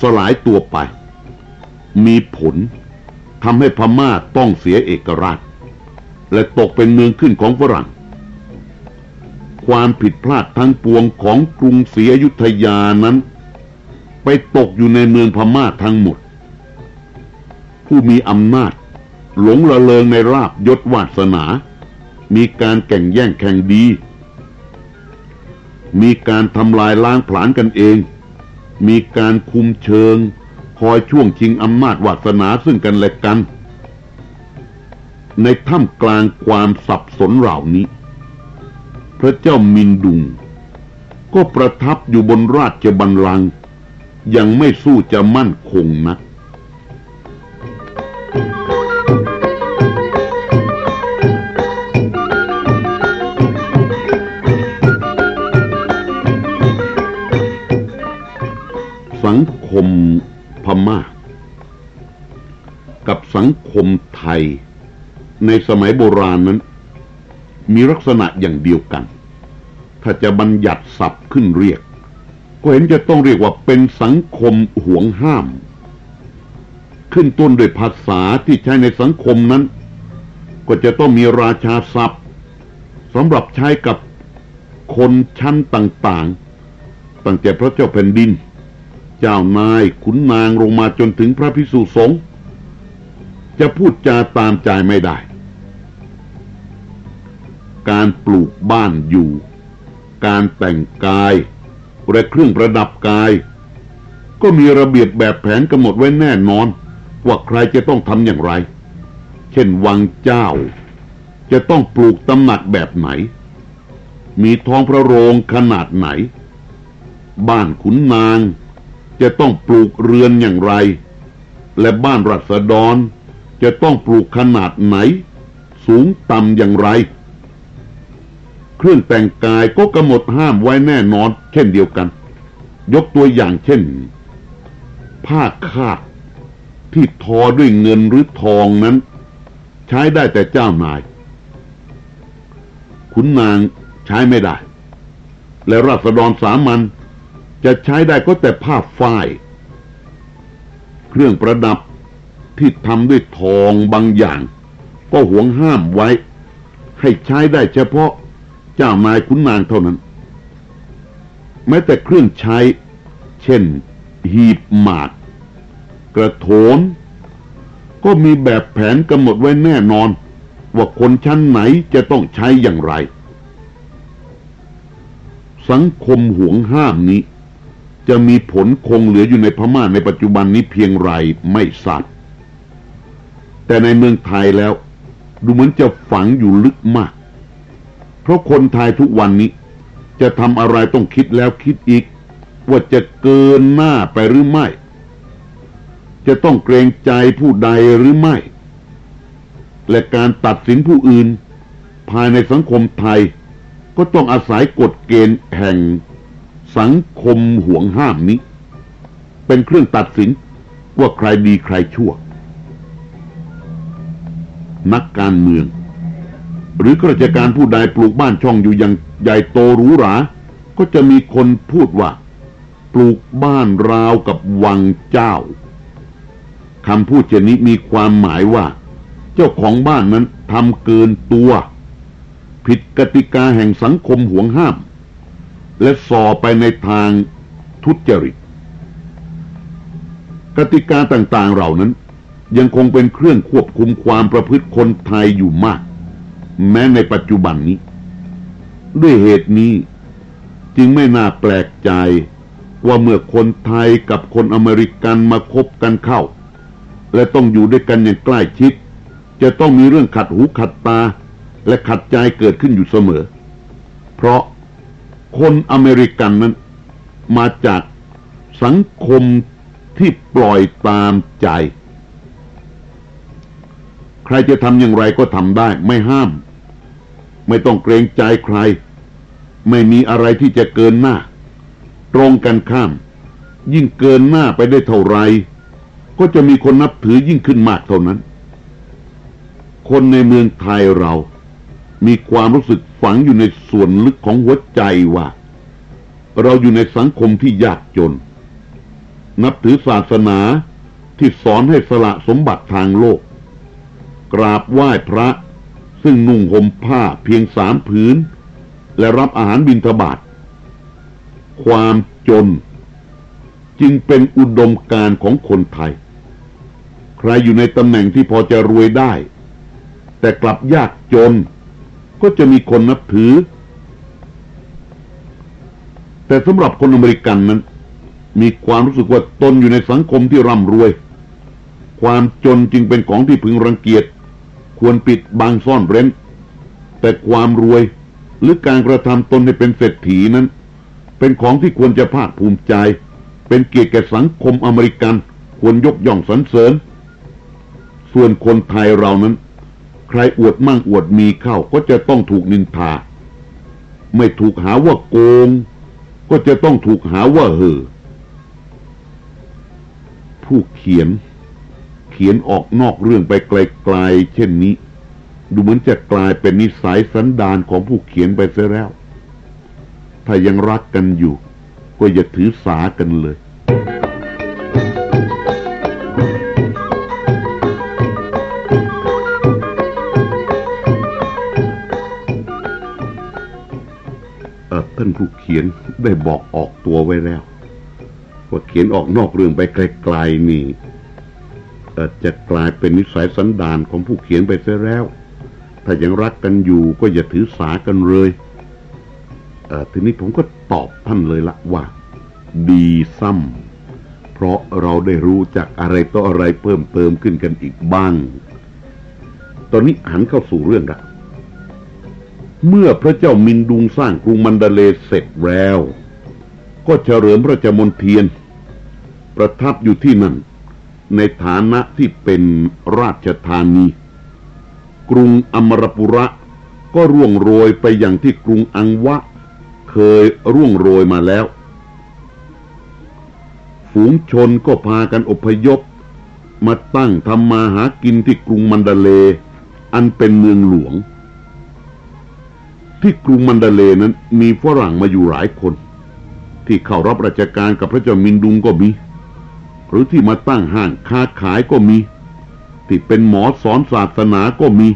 สลายตัวไป มีผลทำให้พม่าต้องเสียเอกราช และตกเป็นเมืองขึ้นของฝรั่ง ความผิดพลาดทั้งปวงของกรุงศรีอยุธยานั้น ไปตกอยู่ในเมืองพม่าทั้งหมด ผู้มีอำนาจ หลงละเลงในราบยศวาสนา มีการแข่งแย่งแข่งดี มีการทำลายล้างผลาญกันเอง มีการคุมเชิง คอยช่วงชิงอำนาจวาสนาซึ่งกันและกัน ในถ้ำกลางความสับสนเหล่านี้ พระเจ้ามินดุง ก็ประทับอยู่บนราชบัลลังก์ยังไม่สู้จะมั่นคงนัก สังคมพม่า กับสังคมไทย ในสมัยโบราณนั้น มีลักษณะอย่างเดียวกัน ถ้าจะบัญญัติศัพท์ขึ้นเรียก ก็เห็นจะต้องเรียกว่าเป็นสังคมห่วงห้าม ขึ้นต้นด้วยภาษาที่ใช้ในสังคมนั้น ก็จะต้องมีราชาศัพท์สำหรับใช้กับคนชั้นต่างๆ ตั้งแต่พระเจ้าแผ่นดิน เจ้านายขุนนางลงมาจนถึงพระพิสุสงฆ์จะพูดจาตามใจไม่ได้ การปลูกบ้านอยู่ การแต่งกาย และเครื่องประดับกาย ก็มีระเบียบแบบแผนกำหนดไว้แน่นอน ว่าใครจะต้องทำอย่างไร เช่นวังเจ้า จะต้องปลูกตำหนักแบบไหน มีท้องพระโรงขนาดไหน บ้านขุนนาง จะต้องปลูกเรือนอย่างไร และบ้านรัษฎรจะต้องปลูกขนาดไหน สูงต่ำอย่างไร เครื่องแต่งกายก็กำหนดห้ามไว้แน่นอน เช่นเดียวกัน ยกตัวอย่างเช่น ผ้าคาดที่ทอด้วยเงินหรือทองนั้น ใช้ได้แต่เจ้านาย ขุนนางใช้ไม่ได้ และราษฎรสามัญ จะใช้ได้ก็แต่ผ้าฝ้าย เครื่องประดับที่ทำด้วยทองบางอย่าง ก็หวงห้ามไว้ ให้ใช้ได้เฉพาะเจ้านายขุนนางเท่านั้น แม้แต่เครื่องใช้ เช่น หีบหมาก กระโถน ก็มีแบบแผนกำหนดไว้แน่นอน ว่าคนชั้นไหนจะต้องใช้อย่างไร สังคมห่วงห้ามนี้ จะมีผลคงเหลืออยู่ในพม่าในปัจจุบันนี้เพียงไรไม่ทราบแต่ในเมืองไทยแล้ว ดูเหมือนจะฝังอยู่ลึกมาก เพราะคนไทยทุกวันนี้ จะทำอะไรต้องคิดแล้วคิดอีก ว่าจะเกินหน้าไปหรือไม่ จะต้องเกรงใจผู้ใดหรือไม่ และการตัดสินผู้อื่น ภายในสังคมไทยก็ต้องอาศัยกฎเกณฑ์แห่ง สังคมห่วงห้ามนี้ เป็นเครื่องตัดสินว่าใครดีใครชั่ว นักการเมือง หรือข้าราชการผู้ใดปลูกบ้านช่องอยู่อย่างใหญ่โตหรูหรา ก็จะมีคนพูดว่า ปลูกบ้านราวกับวังเจ้าคำพูดเช่นนี้มีความหมายว่า เจ้าของบ้านนั้นทำเกินตัว ผิดกติกาแห่งสังคมห่วงห้าม และส่อไปในทางทุจริต กติกาต่างๆเหล่านั้น ยังคงเป็นเครื่องควบคุมความประพฤติคนไทยอยู่มาก แม้ในปัจจุบันนี้ ด้วยเหตุนี้จึงไม่น่าแปลกใจว่าเมื่อคนไทยกับคนอเมริกันมาคบกันเข้า และต้องอยู่ด้วยกันอย่างใกล้ชิด จะต้องมีเรื่องขัดหูขัดตาและขัดใจเกิดขึ้นอยู่เสมอ เพราะ คนอเมริกันนั้น มาจากสังคมที่ปล่อยตามใจ ใครจะทำอย่างไรก็ทำได้ ไม่ห้าม ไม่ต้องเกรงใจใคร ไม่มีอะไรที่จะเกินหน้า ตรงกันข้าม ยิ่งเกินหน้าไปได้เท่าไร ก็จะมีคนนับถือยิ่งขึ้นมากเท่านั้น คนในเมืองไทยเรามีความรู้สึก ฝังอยู่ในส่วนลึกของหัวใจว่า เราอยู่ในสังคมที่ยากจน นับถือศาสนาที่สอนให้สละสมบัติทางโลก กราบไหว้พระซึ่งนุ่งห่มผ้าเพียงสามผืน และรับอาหารบิณฑบาตความจน จึงเป็นอุดมการของคนไทย ใครอยู่ในตำแหน่งที่พอจะรวยได้ แต่กลับยากจน ก็จะมีคนนับถือ แต่สำหรับคนอเมริกันนั้น มีความรู้สึกว่าตนอยู่ในสังคมที่ร่ำรวย ความจนจึงเป็นของที่พึงรังเกียจ ควรปิดบังซ่อนเร้น แต่ความรวยหรือการกระทำตนให้เป็นเศรษฐีนั้น เป็นของที่ควรจะภาคภูมิใจ เป็นเกียรติแก่สังคมอเมริกัน ควรยกย่องสรรเสริญ ส่วนคนไทยเรานั้น ใครอวดมั่งอวดมีเข้าก็จะต้องถูกนินทา ไม่ถูกหาว่าโกง ก็จะต้องถูกหาว่าเห่อผู้เขียน เขียนออกนอกเรื่องไปไกลๆเช่นนี้ ดูเหมือนจะกลายเป็นนิสัยสันดานของผู้เขียนไปเสียแล้ว ถ้ายังรักกันอยู่ ก็อย่าถือสากันเลย ท่านผู้เขียนได้บอกออกตัวไว้แล้ว ว่าเขียนออกนอกเรื่องไปไกลๆนี่จะกลายเป็นนิสัยสันดานของผู้เขียนไปเสียแล้ว ถ้ายังรักกันอยู่ก็อย่าถือสากันเลยเออทีนี้ผมก็ตอบท่านเลยละว่า ดีซ้ำเพราะเราได้รู้จักอะไรต่ออะไรเพิ่มเติมขึ้นกันอีกบ้าง ตอนนี้หันเข้าสู่เรื่องละ เมื่อพระเจ้ามินดุงสร้างกรุงมันดาเลเสร็จแล้ว ก็เฉลิมพระเจ้ามนเทียน ประทับอยู่ที่นั่น ในฐานะที่เป็นราชธานี กรุงอมรปุระก็ร่วงโรยไปอย่างที่กรุงอังวะ เคยร่วงโรยมาแล้ว ฝูงชนก็พากันอพยพ มาตั้งทำมาหากินที่กรุงมันดาเล อันเป็นเมืองหลวง ที่กรุงมันดาเลนั้นมีฝรั่งมาอยู่หลายคน ที่เข้ารับราชการกับพระเจ้ามินดุงก็มี หรือที่มาตั้งห้างค้าขายก็มี ที่เป็นหมอสอนศาสนาก็มี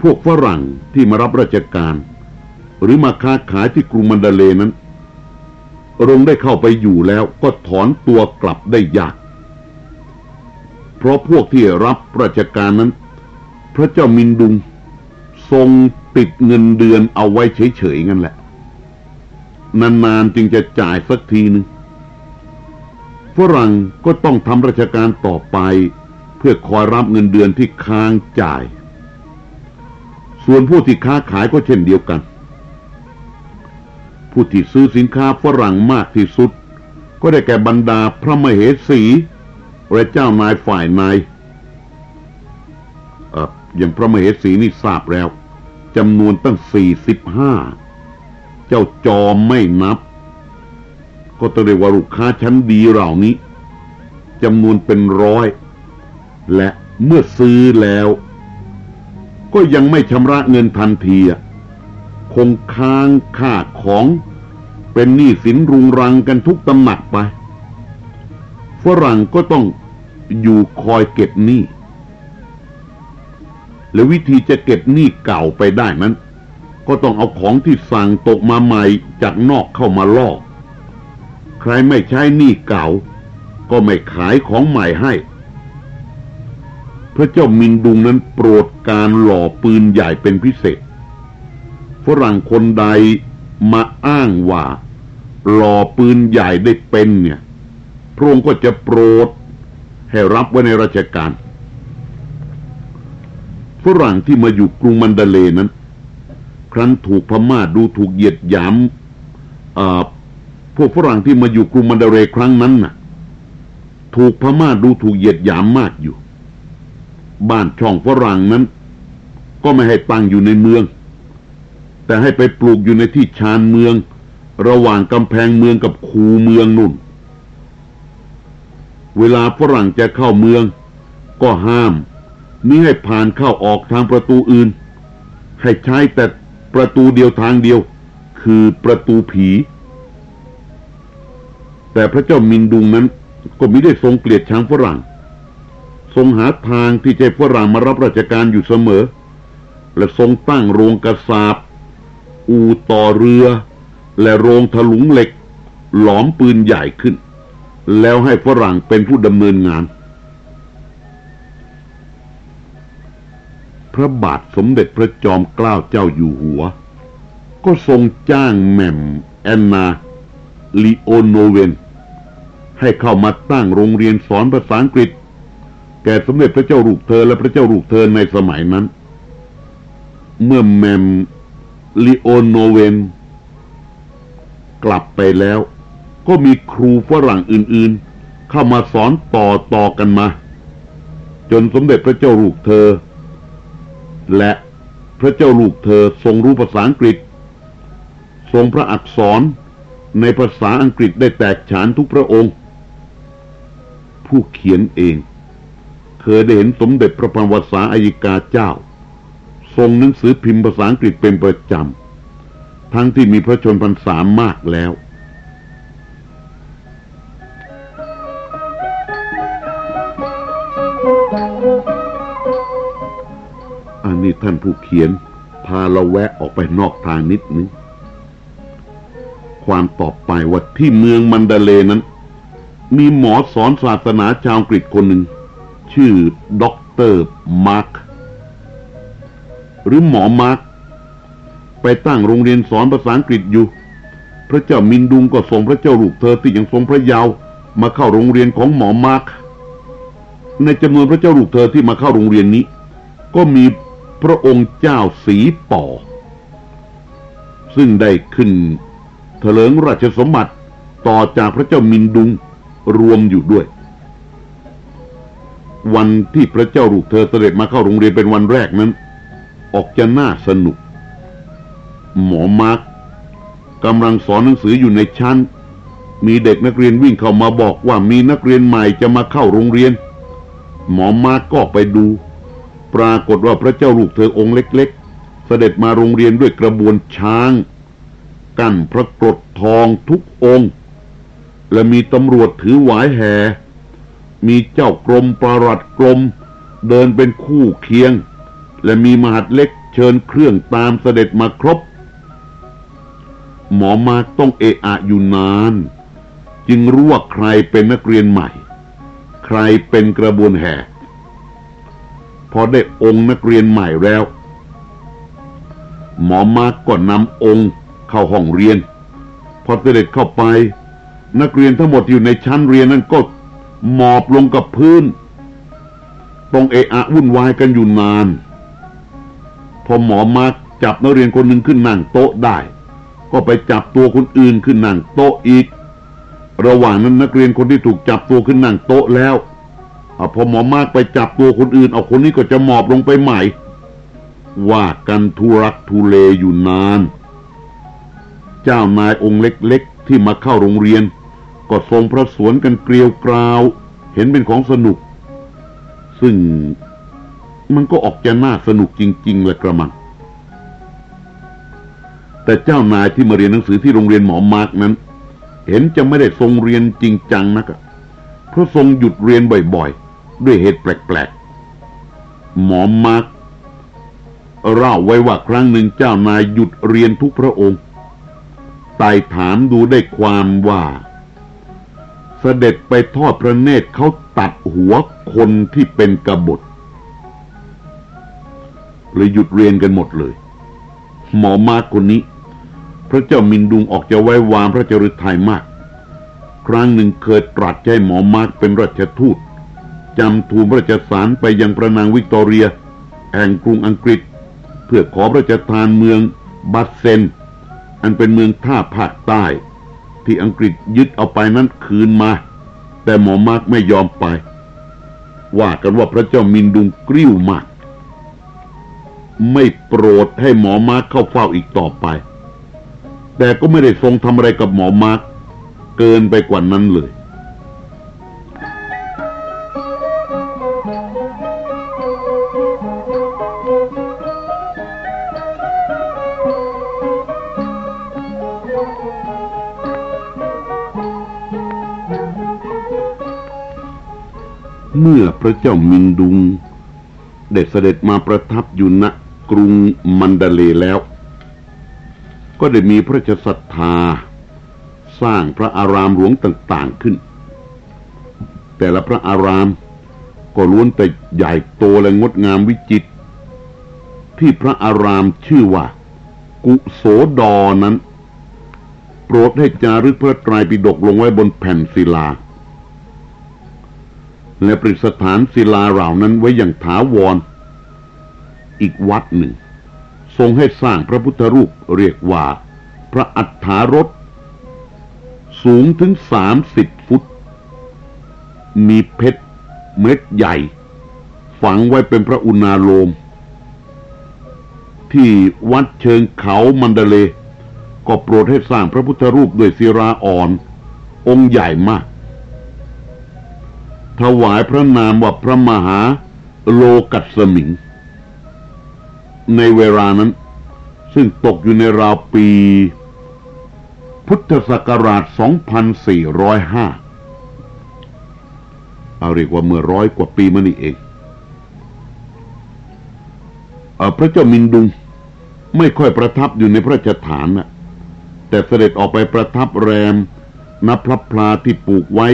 พวกฝรั่งที่มารับราชการ หรือมาค้าขายที่กรุงมันดาเลนั้นรงได้เข้าไปอยู่แล้วก็ถอนตัวกลับได้ยาก เพราะพวกที่รับราชการนั้น พระเจ้ามินดุง ทรงติดเงินเดือนเอาไว้เฉยๆงั้นแหละ นานๆจึงจะจ่ายสักทีหนึ่งฝรั่งก็ต้องทำราชการต่อไป เพื่อคอยรับเงินเดือนที่ค้างจ่าย ส่วนผู้ที่ค้าขายก็เช่นเดียวกัน ผู้ที่ซื้อสินค้าฝรั่งมากที่สุด ก็ได้แก่บรรดาพระมเหสีและเจ้านายฝ่ายนเอ่ อย่างพระมเหสีนี่ทราบแล้วจำนวนตั้งสี่สิบห้าเจ้าจอมไม่นับ ก็ต้องเรียกว่าลูกค้าชั้นดีเหล่านี้จำนวนเป็นร้อย และเมื่อซื้อแล้ว ก็ยังไม่ชำระเงินทันทีคงค้างค่าของเป็นหนี้สินรุงรังกันทุกตำหนักไป ฝรั่งก็ต้องอยู่คอยเก็บหนี้ และวิธีจะเก็บหนี้เก่าไปได้นั้น ก็ต้องเอาของที่สั่งตกมาใหม่จากนอกเข้ามาลอก ใครไม่ใช้หนี้เก่า ก็ไม่ขายของใหม่ให้ พระเจ้ามินดุงนั้นโปรดการหล่อปืนใหญ่เป็นพิเศษ ฝรั่งคนใดมาอ้างว่าหล่อปืนใหญ่ได้เป็นเนี่ย พระองค์ก็จะโปรดให้รับไว้ในราชการ ฝรั่งที่มาอยู่กรุงมันดาเลนั้น ครั้นถูกพม่าดูถูกเหยียดหยามพวกฝรั่งที่มาอยู่กรุงมันดาเลครั้งนั้นน่ะ ถูกพม่าดูถูกเหยียดหยามมากอยู่ บ้านช่องฝรั่งนั้น ก็ไม่ให้ตั้งอยู่ในเมือง แต่ให้ไปปลูกอยู่ในที่ชานเมือง ระหว่างกำแพงเมืองกับคูเมืองนุ่น เวลาฝรั่งจะเข้าเมืองก็ห้าม มิให้ผ่านเข้าออกทางประตูอื่น ให้ใช้แต่ประตูเดียวทางเดียว คือประตูผี แต่พระเจ้ามินดุงนั้นก็มิได้ทรงเกลียดช้างฝรั่ง ทรงหาทางที่จะฝรั่งมารับราชการอยู่เสมอ และทรงตั้งโรงกระสาบ อูต่อเรือ และโรงถลุงเหล็ก หลอมปืนใหญ่ขึ้น แล้วให้ฝรั่งเป็นผู้ดำเนินงาน ระบาทสมเด็จพระจอมเกล้าเจ้าอยู่หัว ก็ทรงจ้างแม่มแอนนาลีโอนโนเวนให้เข้ามาตั้งโรงเรียนสอนภาษาอังกฤษ แก่สมเด็จพระเจ้าลูกเธอและพระเจ้าลูกเธอในสมัยนั้น เมื่อแมมลีโอนโนเวนกลับไปแล้ว ก็มีครูฝรั่งอื่นๆ เข้ามาสอนต่อต่อกันมา จนสมเด็จพระเจ้าลูกเธอ และพระเจ้าลูกเธอทรงรู้ภาษาอังกฤษ ทรงพระอักษรในภาษาอังกฤษได้แตกฉานทุกพระองค์ ผู้เขียนเองเคยได้เห็นสมเด็จพระพันวษาอัยกาเจ้า ทรงหนังสือพิมพ์ภาษาอังกฤษเป็นประจำ ทั้งที่มีพระชนพรรษามากแล้ว นนี้ท่านผู้เขียน พาเราแวะออกไปนอกทางนิดนึง ความต่อไปว่าที่เมืองมันดาเลนั้น มีหมอสอนศาสนาชาวอังกฤษคนหนึ่ง ชื่อด็อกเตอร์มาร์คหรือหมอมาร์คไปตั้งโรงเรียนสอนภาษาอังกฤษอยู่ พระเจ้ามินดุงก็ส่งพระเจ้าลูกเธอที่ยังทรงพระเยาว์มาเข้าโรงเรียนของหมอมาร์คในจำนวนพระเจ้าลูกเธอที่มาเข้าโรงเรียนนี้ ก็มี พระองค์เจ้าสีป่อ ซึ่งได้ขึ้นเถลิงราชสมบัติต่อจากพระเจ้ามินดุงรวมอยู่ด้วย วันที่พระเจ้าลูกเธอเสด็จมาเข้าโรงเรียนเป็นวันแรกนั้น ออกจะน่าสนุก หมอมาร์กกำลังสอนหนังสืออยู่ในชั้น มีเด็กนักเรียนวิ่งเข้ามาบอกว่ามีนักเรียนใหม่จะมาเข้าโรงเรียน หมอมาร์กก็ไปดู ปรากฏว่าพระเจ้าลูกเธอองค์เล็ก ๆ เสด็จมาโรงเรียนด้วยกระบวนช้าง กั้นพระกรดทองทุกองค์ และมีตำรวจถือหวายแห่ มีเจ้ากรมปรัดกรม เดินเป็นคู่เคียง และมีมหัดเล็กเชิญเครื่องตามเสด็จมาครบ หมอมาต้องเอะอะอยู่นาน จึงรู้ว่าใครเป็นนักเรียนใหม่ ใครเป็นกระบวนแห่ พอได้องค์นักเรียนใหม่แล้ว หมอมาก็นำองค์เข้าห้องเรียน พอเสด็จเข้าไป นักเรียนทั้งหมดอยู่ในชั้นเรียนนั้นก็หมอบลงกับพื้นต้องเอะอะวุ่นวายกันอยู่นาน พอหมอมาจับนักเรียนคนหนึ่งขึ้นนั่งโต๊ะได้ ก็ไปจับตัวคนอื่นขึ้นนั่งโต๊ะอีก ระหว่างนั้นนักเรียนคนที่ถูกจับตัวขึ้นนั่งโต๊ะแล้ว อพอหมอมากไปจับตัวคนอื่น เอาคนนี้ก็จะหมอบลงไปใหม่ ว่ากันทุรักทุเลอยู่นาน เจ้านายองค์เล็กๆ ที่มาเข้าโรงเรียน ก็ทรงพระสวนกันเกลียวกราว เห็นเป็นของสนุก ซึ่งมันก็ออกจะน่าสนุกจริงๆแหละกระมัง แต่เจ้านายที่มาเรียนหนังสือที่โรงเรียนหมอมาร์กนั้น เห็นจะไม่ได้ทรงเรียนจริงจังนักเพราะทรงหยุดเรียนบ่อยๆ ด้วยเหตุแปลกๆ หมอมาร์กเล่าไว้ว่าครั้งหนึ่งเจ้านายหยุดเรียนทุกพระองค์ไต่ถามดูได้ความว่า เสด็จไปทอดพระเนตรเขาตัดหัวคนที่เป็นกบฏเลยหยุดเรียนกันหมดเลย หมอมาร์กคนนี้ พระเจ้ามินดุงออกจะไว้วางพระราชหฤทัยมาก ครั้งหนึ่งเคยตรัสให้หมอมาร์กเป็นราชทูต จำทูลพระราชสารไปยังพระนางวิกตอเรีย แห่งกรุงอังกฤษ เพื่อขอพระราชทานเมืองบัตเซน อันเป็นเมืองท่าภาคใต้ ที่อังกฤษยึดเอาไปนั้นคืนมา แต่หมอมาร์กไม่ยอมไป ว่ากันว่าพระเจ้ามินดุงกริ้วมาก ไม่โปรดให้หมอมาร์กเข้าเฝ้าอีกต่อไป แต่ก็ไม่ได้ทรงทำอะไรกับหมอมาร์กเกินไปกว่านั้นเลย เมื่อพระเจ้ามินดุง ได้เสด็จมาประทับอยู่ณกรุงมันดาเลแล้ว ก็ได้มีพระราชศรัทธา สร้างพระอารามหลวงต่างๆขึ้น แต่ละพระอารามก็ล้วนแต่ใหญ่โตและงดงามวิจิตรที่พระอารามชื่อว่า กุโสดอนั้น โปรดให้จารึกพระไตรปิฎกลงไว้บนแผ่นศิลา และประดิษฐานศิลาเหล่านั้นไว้อย่างถาวร อีกวัดหนึ่ง ทรงให้สร้างพระพุทธรูปเรียกว่า พระอัฏฐารถสูงถึงสามสิบฟุต มีเพชรเม็ดใหญ่ ฝังไว้เป็นพระอุณาโลม ที่วัดเชิงเขามันดเล ก็โปรดให้สร้างพระพุทธรูปด้วยศิราอ่อน องค์ใหญ่มาก ถวายพระนามว่าพระมหาโลกัสมิง ในเวลานั้น ซึ่งตกอยู่ในราวปี พุทธศักราช 2405 เอาเรียกว่าเมื่อร้อยกว่าปีมานี่เองเอพระเจ้ามินดุงไม่ค่อยประทับอยู่ในพระราชฐานนะแต่เสด็จออกไปประทับแรมนับพระพลาที่ปลูกไว้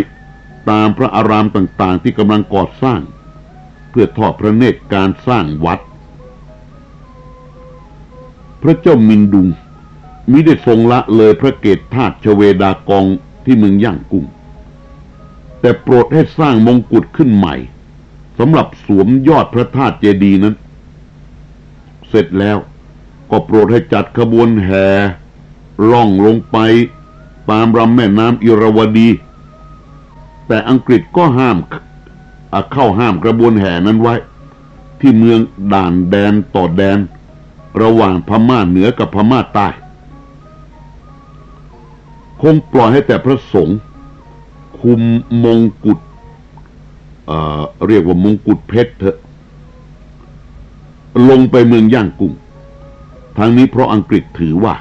ตามพระอารามต่างๆ ที่กำลังก่อสร้าง เพื่อทอดพระเนตรการสร้างวัด พระเจ้ามินดุงมิได้ทรงละเลยพระเกศธาตุชเวดากองที่เมืองย่างกุ้ง แต่โปรดให้สร้างมงกุฎขึ้นใหม่สำหรับสวมยอดพระธาตุเจดีย์นั้น เสร็จแล้วก็โปรดให้จัดขบวนแห่ล่องลงไปตามลำแม่น้ำอิรวดี แต่อังกฤษก็ห้ามเข้าห้ามกระบวนแห่นั้นไว้ ที่เมืองด่านแดนต่อแดน ระหว่างพม่าเหนือกับพม่าใต้ คงปล่อยให้แต่พระสงฆ์คุมมงกุฎเเรียกว่ามงกุฎเพชรเถอะลงไปเมืองย่างกุ้งทางนี้เพราะอังกฤษถือว่า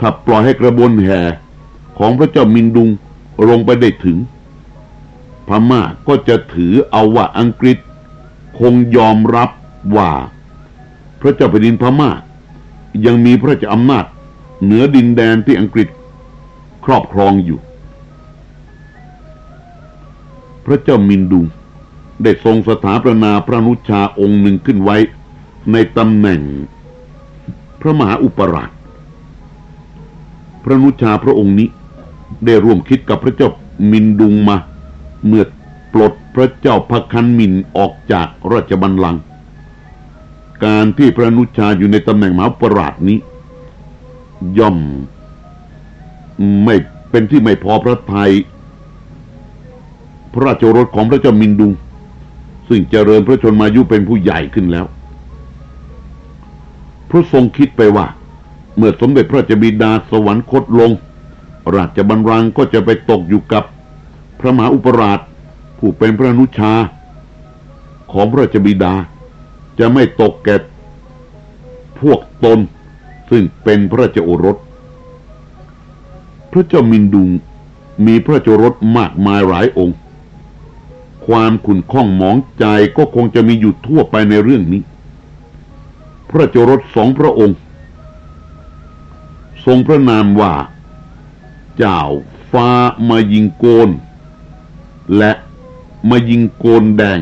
ถ้าปล่อยให้กระบวนแห่ของพระเจ้ามินดุง ลงไปได้ถึง พม่าก็จะถือเอาว่าอังกฤษ คงยอมรับว่า พระเจ้าแผ่นดินพม่า ยังมีพระเจ้าอำนาจ เหนือดินแดนที่อังกฤษครอบครองอยู่ พระเจ้ามินดุงได้ทรงสถาปนาพระนุชาองค์หนึ่งขึ้นไว้ ในตำแหน่ง พระมหาอุปราช พระนุชาพระองค์นี้ ได้ร่วมคิดกับพระเจ้ามินดุงมา เมื่อปลดพระเจ้าพระคันมินออกจากราชบัลลังก์การที่พระนุชาอยู่ในตำแหน่งมหาปราชนี้ ย่อมไม่เป็นที่ไม่พอพระทยัยพระราชโอรสของพระเจ้ามินดุง ซึ่งเจริญพระชนมายุเป็นผู้ใหญ่ขึ้นแล้ว พระทรงคิดไปว่า เมื่อสมเด็จพระเจ้าบิดาสวรรคตลง ราชบัลลังก์ก็จะไปตกอยู่กับพระมหาอุปราช ผู้เป็นพระนุชา ของพระเจ้าบิดา จะไม่ตกแก่พวกตน ซึ่งเป็นพระเจ้าโอรส พระเจ้ามินดุงมีพระเจ้าโอรสมากมายหลายองค์ ความขุ่นข้องหมองใจก็คงจะมีอยู่ทั่วไปในเรื่องนี้ พระเจรสสองพระองค์ ทรงพระนามว่า เจ้าฟ้ามายิงโกน และมายิงโกนแดง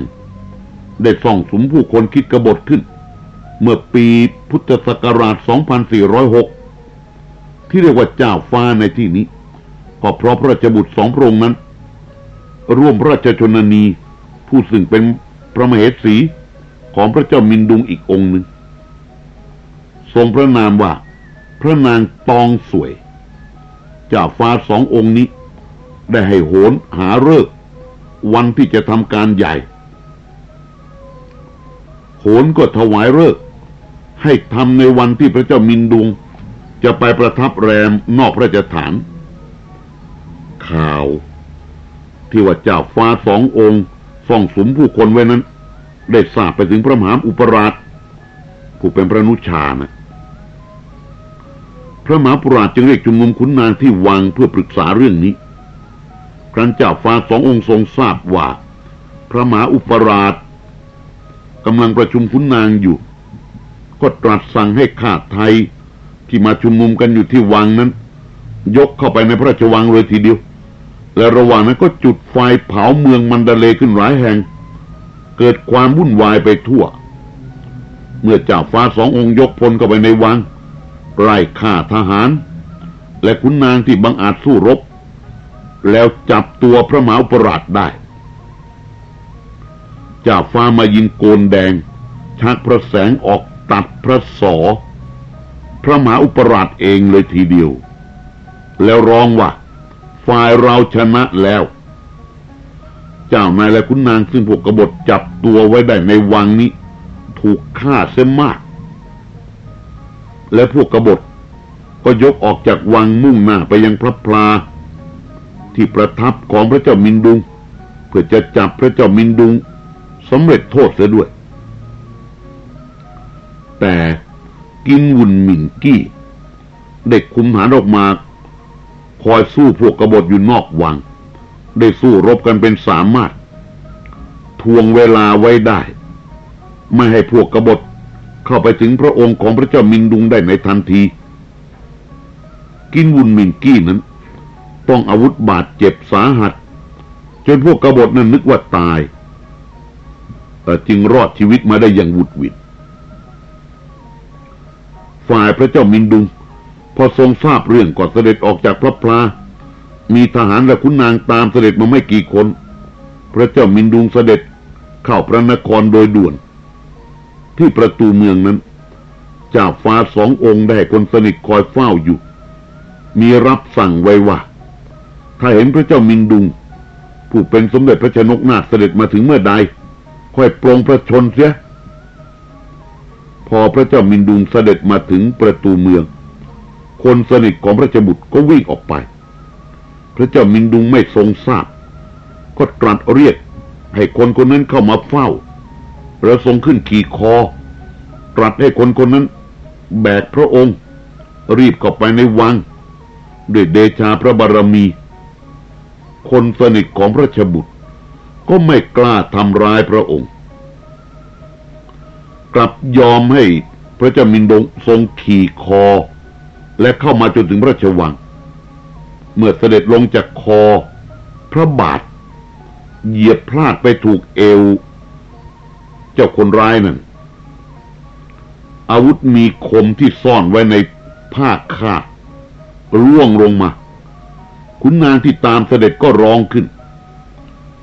ได้ส่องสมผู้คนคิดกบฏขึ้น เมื่อปีพุทธศักราช 2406 ที่เรียกว่าเจ้าฟ้าในที่นี้ ก็เพราะพระเจ้าบุตรสองพระองค์นั้น ร่วมพระราชชนนีผู้ซึ่งเป็นพระมเหสีของพระเจ้ามินดุงอีกองค์หนึ่งทรงพระนามว่าพระนางตองสวย จ้าฟ้าสององค์นี้ ได้ให้โหนหาเลิกวันที่จะทำการใหญ่ โหนก็ถวายเลิกให้ทำในวันที่พระเจ้ามินดุง จะไปประทับแรมนอกพระราชฐาน ข่าว ที่ว่าเจ้าฟ้าสององค์ส่องสมผู้คนไว้นั้น ได้ทราบไปถึงพระมหาอุปราชผู้เป็นพระนุชานะ พระมหาปุราชจึงเรียกจุมนุมขุนนางที่วังเพื่อปรึกษาเรื่องนี้ ครั้นเจ้าฟ้าสององค์ทรงทราบว่า พระมหาอุปราชกำลังประชุมขุนนางอยู่ ก็ตรัสสั่งให้ข้าไทยที่มาชุมนุมกันอยู่ที่วังนั้น ยกเข้าไปในพระราชวังเลยทีเดียว และระหว่างนั้นก็จุดไฟเผาเมืองมันดาเลขึ้นหลายแห่ง เกิดความวุ่นวายไปทั่ว เมื่อเจ้าฟ้าสององค์ยกพลเข้าไปในวัง ไล่ฆ่าทหาร และขุนนางที่บังอาจสู้รบ แล้วจับตัวพระมหาอุปราชได้เจ้าฟ้ามายิงโกนแดง ชักพระแสงออกตัดพระสอ พระมหาอุปราชเองเลยทีเดียว แล้วร้องว่า ฝ่ายเราชนะแล้ว เจ้านายและคุณนางซึ่งพวกกบฏจับตัวไว้ได้ในวังนี้ ถูกฆ่าเสียมาก และพวกกบฏก็ยกออกจากวังมุ่งหน้าไปยังพระพลา ที่ประทับของพระเจ้ามินดุง เพื่อจะจับพระเจ้ามินดุงสำเร็จโทษเสียด้วย แต่กินวุ่นมิงกี้ เด็กคุมหานออกมา คอยสู้พวกกบฏอยู่นอกวัง ได้สู้รบกันเป็นสามารถ ทวงเวลาไว้ได้ ไม่ให้พวกกบฏ เข้าไปถึงพระองค์ของพระเจ้ามินดุงได้ในทันที กินวุนมิงกี้นั้น ต้องอาวุธบาดเจ็บสาหัส จนพวกกบฏนั้นนึกว่าตาย แต่จึงรอดชีวิตมาได้อย่างวุดวิดฝ่ายพระเจ้ามินดุง พอทรงทราบเรื่องก่อนเสด็จออกจากพระพลามีทหารและขุนนางตามเสด็จมาไม่กี่คน พระเจ้ามินดุงเสด็จเข้าพระนครโดยด่วน ที่ประตูเมืองนั้นจ้าฟ้าสององค์ได้คนสนิทคอยเฝ้าอยู่ มีรับสั่งไว้ว่า ถ้าเห็นพระเจ้ามินดุง ผู้เป็นสมเด็จพระชนกนาถเสด็จมาถึงเมื่อใดค่อยปรงพระชนเสีย พอพระเจ้ามินดุงเสด็จมาถึงประตูเมือง คนสนิทของพระเจ้าบุตรก็วิ่งออกไป พระเจ้ามินดุงไม่ทรงทราบ ก็ตรัสเรียกให้คนคนนั้นเข้ามาเฝ้า แล้วทรงขึ้นขี่คอ ตรัสให้คนคนนั้น แบกพระองค์ รีบเข้าไปในวังด้วยเดชาพระบารมี คนสนิทของพระชบุตร ก็ไม่กล้าทำร้ายพระองค์ กลับยอมให้พระเจ้ามินดงทรงขี่คอ และเข้ามาจนถึงพระราชวัง เมื่อเสด็จลงจากคอ พระบาท เหยียบพลาดไปถูกเอว เจ้าคนร้ายนั่น อาวุธมีคมที่ซ่อนไว้ในผ้าคาดร่วงลงมา คุณนางที่ตามเสด็จก็ร้องขึ้น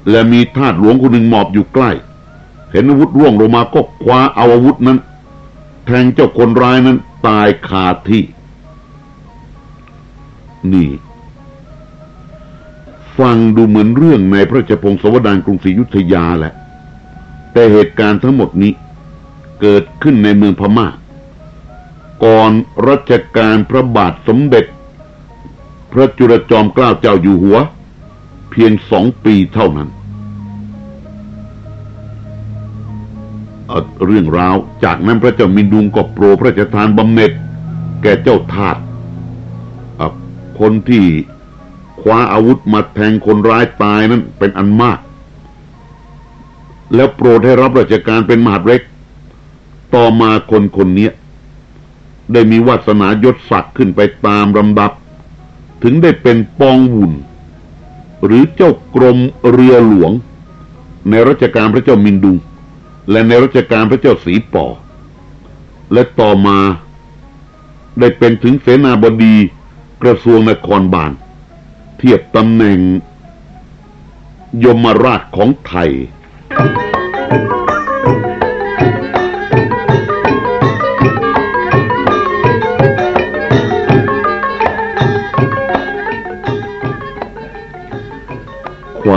และมีทาสหลวงคนหนึ่งหมอบอยู่ใกล้ เห็นอาวุธร่วงลงมาก็คว้าเอาอาวุธนั้น แทงเจ้าคนร้ายนั้นตายคาที่ นี่ ฟังดูเหมือนเรื่องในพระเจ้าพงศาวดารกรุงศรีอยุธยาแหละ แต่เหตุการณ์ทั้งหมดนี้เกิดขึ้นในเมืองพมา่า ก่อนรัชกาลพระบาทสมเด็จ พระจุลจอมเกล้าเจ้าอยู่หัว เพียงสองปีเท่านั้นเรื่องราวจากนั้นพระเจ้ามินดุงก็โปรพระราชทานบำเหน็จ แก่เจ้าทาสคนที่คว้าอาวุธมาแทงคนร้ายตายนั้นเป็นอันมาก แล้วโปรดให้รับราชการเป็นมหาดเล็ก ต่อมาคนคนนี้ได้มีวาสนายศศักดิ์ขึ้นไปตามลำดับ ถึงได้เป็นปองวุ่น หรือเจ้ากรมเรือหลวง ในรัชกาลพระเจ้ามินดุง และในรัชกาลพระเจ้าสีป่อ และต่อมาได้เป็นถึงเสนาบดีกระทรวงนครบาล เทียบตำแหน่ง ยมราชของไทย คว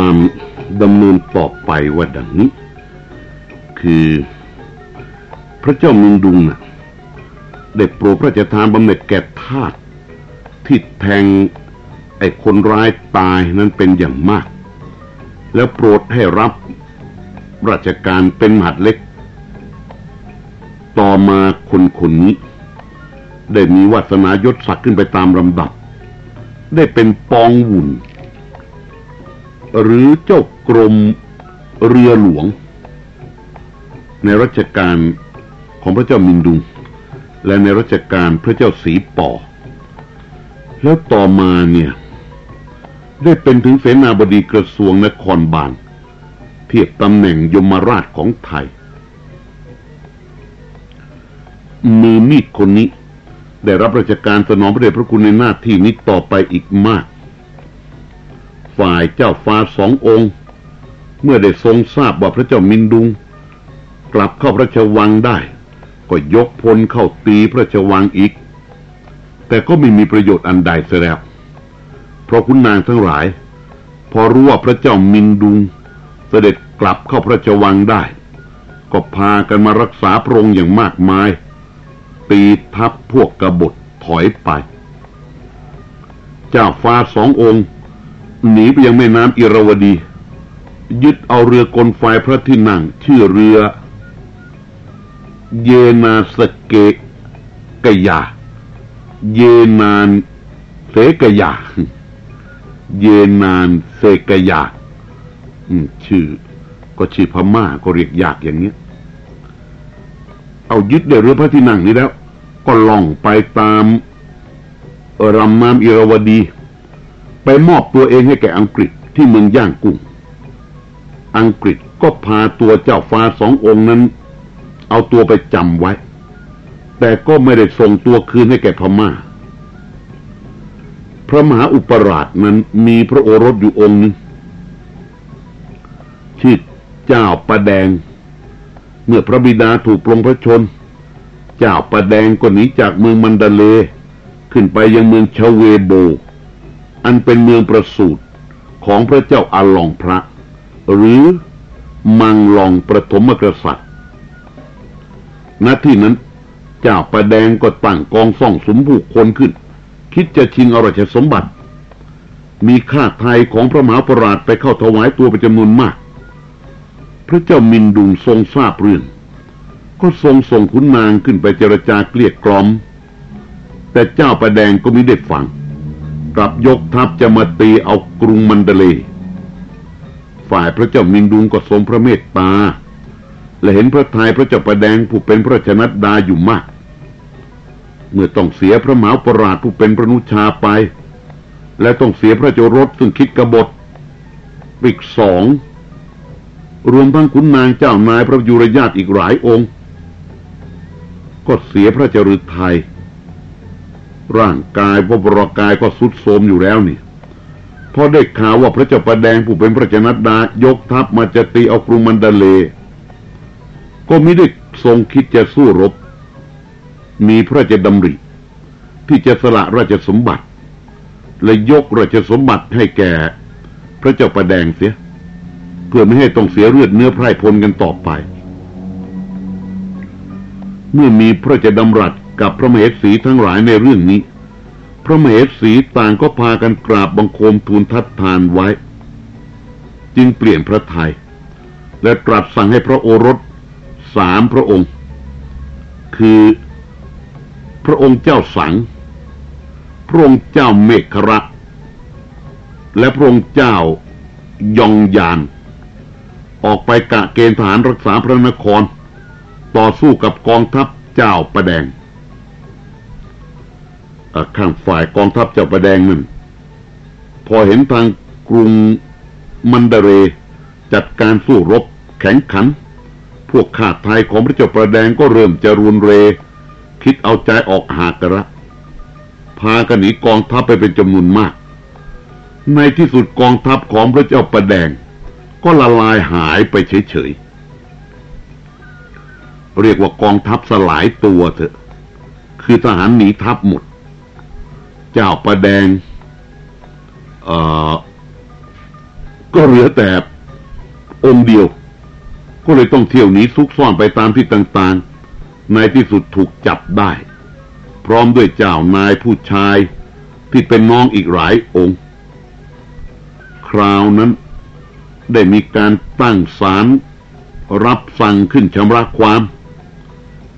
ามดำเนินต่อไปว่าดังนี้ คือพระเจ้ามิงดุงนะได้โปรดพระราชทานบำเหน็จแก่ทาสที่แทงไอ้คนร้ายตายนั้นเป็นอย่างมาก แล้วโปรดให้รับ ราชการเป็นมหัดเล็ก ต่อมาคนคนนี้ ได้มีวาสนายศศักดิ์ขึ้นไปตามลำดับ ได้เป็นปองวุ่น หรือเจ้ากรมเรือหลวง ในรัชกาลของพระเจ้ามินดุง และในรัชกาลพระเจ้าสีป่อ แล้วต่อมาเนี่ย ได้เป็นถึงเสนาบดีกระทรวงนครบาล เทียบตำแหน่งยมราชของไทย มือมีดคนนี้ ได้รับราชการสนองพระเดชพระคุณในหน้าที่นี้ต่อไปอีกมาก ฝ่ายเจ้าฟ้าสององค์ เมื่อได้ทรงทราบว่าพระเจ้ามินดุง กลับเข้าพระราชวังได้ ก็ยกพลเข้าตีพระราชวังอีก แต่ก็ไม่มีประโยชน์อันใดเสียแล้ว เพราะคุณนางทั้งหลาย พอรู้ว่าพระเจ้ามินดุง เสด็จกลับเข้าพระราชวังได้ ก็พากันมารักษาพระองค์อย่างมากมาย ตีทัพพวกกบฏถอยไป เจ้าฟ้าสององค์ หนีไปยังแม่น้ำอิรวดี ยึดเอาเรือกลไฟพระที่นั่งชื่อเรือ เยนาสเกกยา เยนานเสกยา เยนานเสกยา ชื่อ ก็ชื่อพม่าก็เรียกยากอย่างเนี้ย เอายึดได้เรือพระที่นั่งนี้แล้ว ก็ล่องไปตามรำน้ำอิรวดี ไปมอบตัวเองให้แก่อังกฤษที่เมืองย่างกุ้ง อังกฤษก็พาตัวเจ้าฟ้าสององค์นั้น เอาตัวไปจำไว้ แต่ก็ไม่ได้ส่งตัวคืนให้แก่พม่า พระมหาอุปราชนั้นมีพระโอรสอยู่องค์นึง ชื่เจ้าประแดง เมื่อพระบิดาถูกปลงพระชน เจ้าประแดงก็หนีจากเมืองมันดาเล ขึ้นไปยังเมืองชเวโบ อันเป็นเมืองประสูติของพระเจ้าอาลองพระ หรือมังลองประถมกษัตริย์ณที่นั้นเจ้าประแดงก็ตั้งกองซ่องสมบุคคลขึ้น คิดจะชิงอราชสมบัติ มีข้าไทยของพระมหาปราชไปเข้าถวายตัวเป็นจำนวนมาก พระเจ้ามินดุงทรงทราบเรื่อง ก็ทรงส่งขุนนางขึ้นไปเจรจาเกลี้ยกล่อม แต่เจ้าประแดงก็ไมิได้ฟัง กลับยกทัพจะมาตีเอากรุงมันเดเล ฝ่ายพระเจ้ามินดุงก็ทรงพระเมตตา และเห็นพระทัยพระเจ้าประแดงผู้เป็นพระชนัดดาอยู่มาก เมื่อต้องเสียพระมหาปราชผู้เป็นพระนุชาไป และต้องเสียพระเจ้ารถซึ่งคิดกบฏอีกสอง รวมทั้งขุนนางเจ้านายพระยุรญาติอีกหลายองค์ ก็เสียพระเจริญไทย ร่างกายพระบรกายก็สุดโทมอยู่แล้วนี่พอได้ข่าวว่าพระเจ้าประแดงผู้เป็นพระชนัดดายกทัพมาจะตีเอากรุงมันดาเล ก็ไม่ได้ทรงคิดจะสู้รบ มีพระราดำริ ที่จะสละราชสมบัติ และยกราชสมบัติให้แก่พระเจ้าประแดงเสีย เพื่อไม่ให้ต้องเสียเลือดเนื้อไพร่พลกันต่อไป เมื่อมีพระราชดำรัสกับพระมเหสีทั้งหลายในเรื่องนี้ พระมเหสีต่างก็พากันกราบบังคมทูลทัดทานไว้ จึงเปลี่ยนพระทยัยและตรัสสั่งให้พระโอรสสามพระองค์ คือพระองค์เจ้าสัง พระองค์เจ้าเมฆระและพระองค์เจ้ายองยาน ออกไปกะเกณฑ์ทหารรักษาพระนคร ต่อสู้กับกองทัพเจ้าประแดงข้างฝ่ายกองทัพเจ้าประแดงนั่นพอเห็นทางกรุงมันเดเร จัดการสู้รบแข็งขัน พวกข้าไทยของพระเจ้าประแดงก็เริ่มจะรุนเร คิดเอาใจออกหากกระพากันหนีกองทัพไปเป็นจำนวนมาก ในที่สุดกองทัพของพระเจ้าประแดง ก็ละลายหายไปเฉยๆ เรียกว่ากองทัพสลายตัวเถอะ คือทหารหนีทัพหมด เจ้าประแดง เอ่อ ก็เหลือแต่องค์เดียว ก็เลยต้องเที่ยวหนีซุกซ่อนไปตามที่ต่างๆ ในที่สุดถูกจับได้ พร้อมด้วยเจ้านายผู้ชายที่เป็นน้องอีกหลายองค์ คราวนั้น ได้มีการตั้งศาลรับสั่งขึ้นชำระความ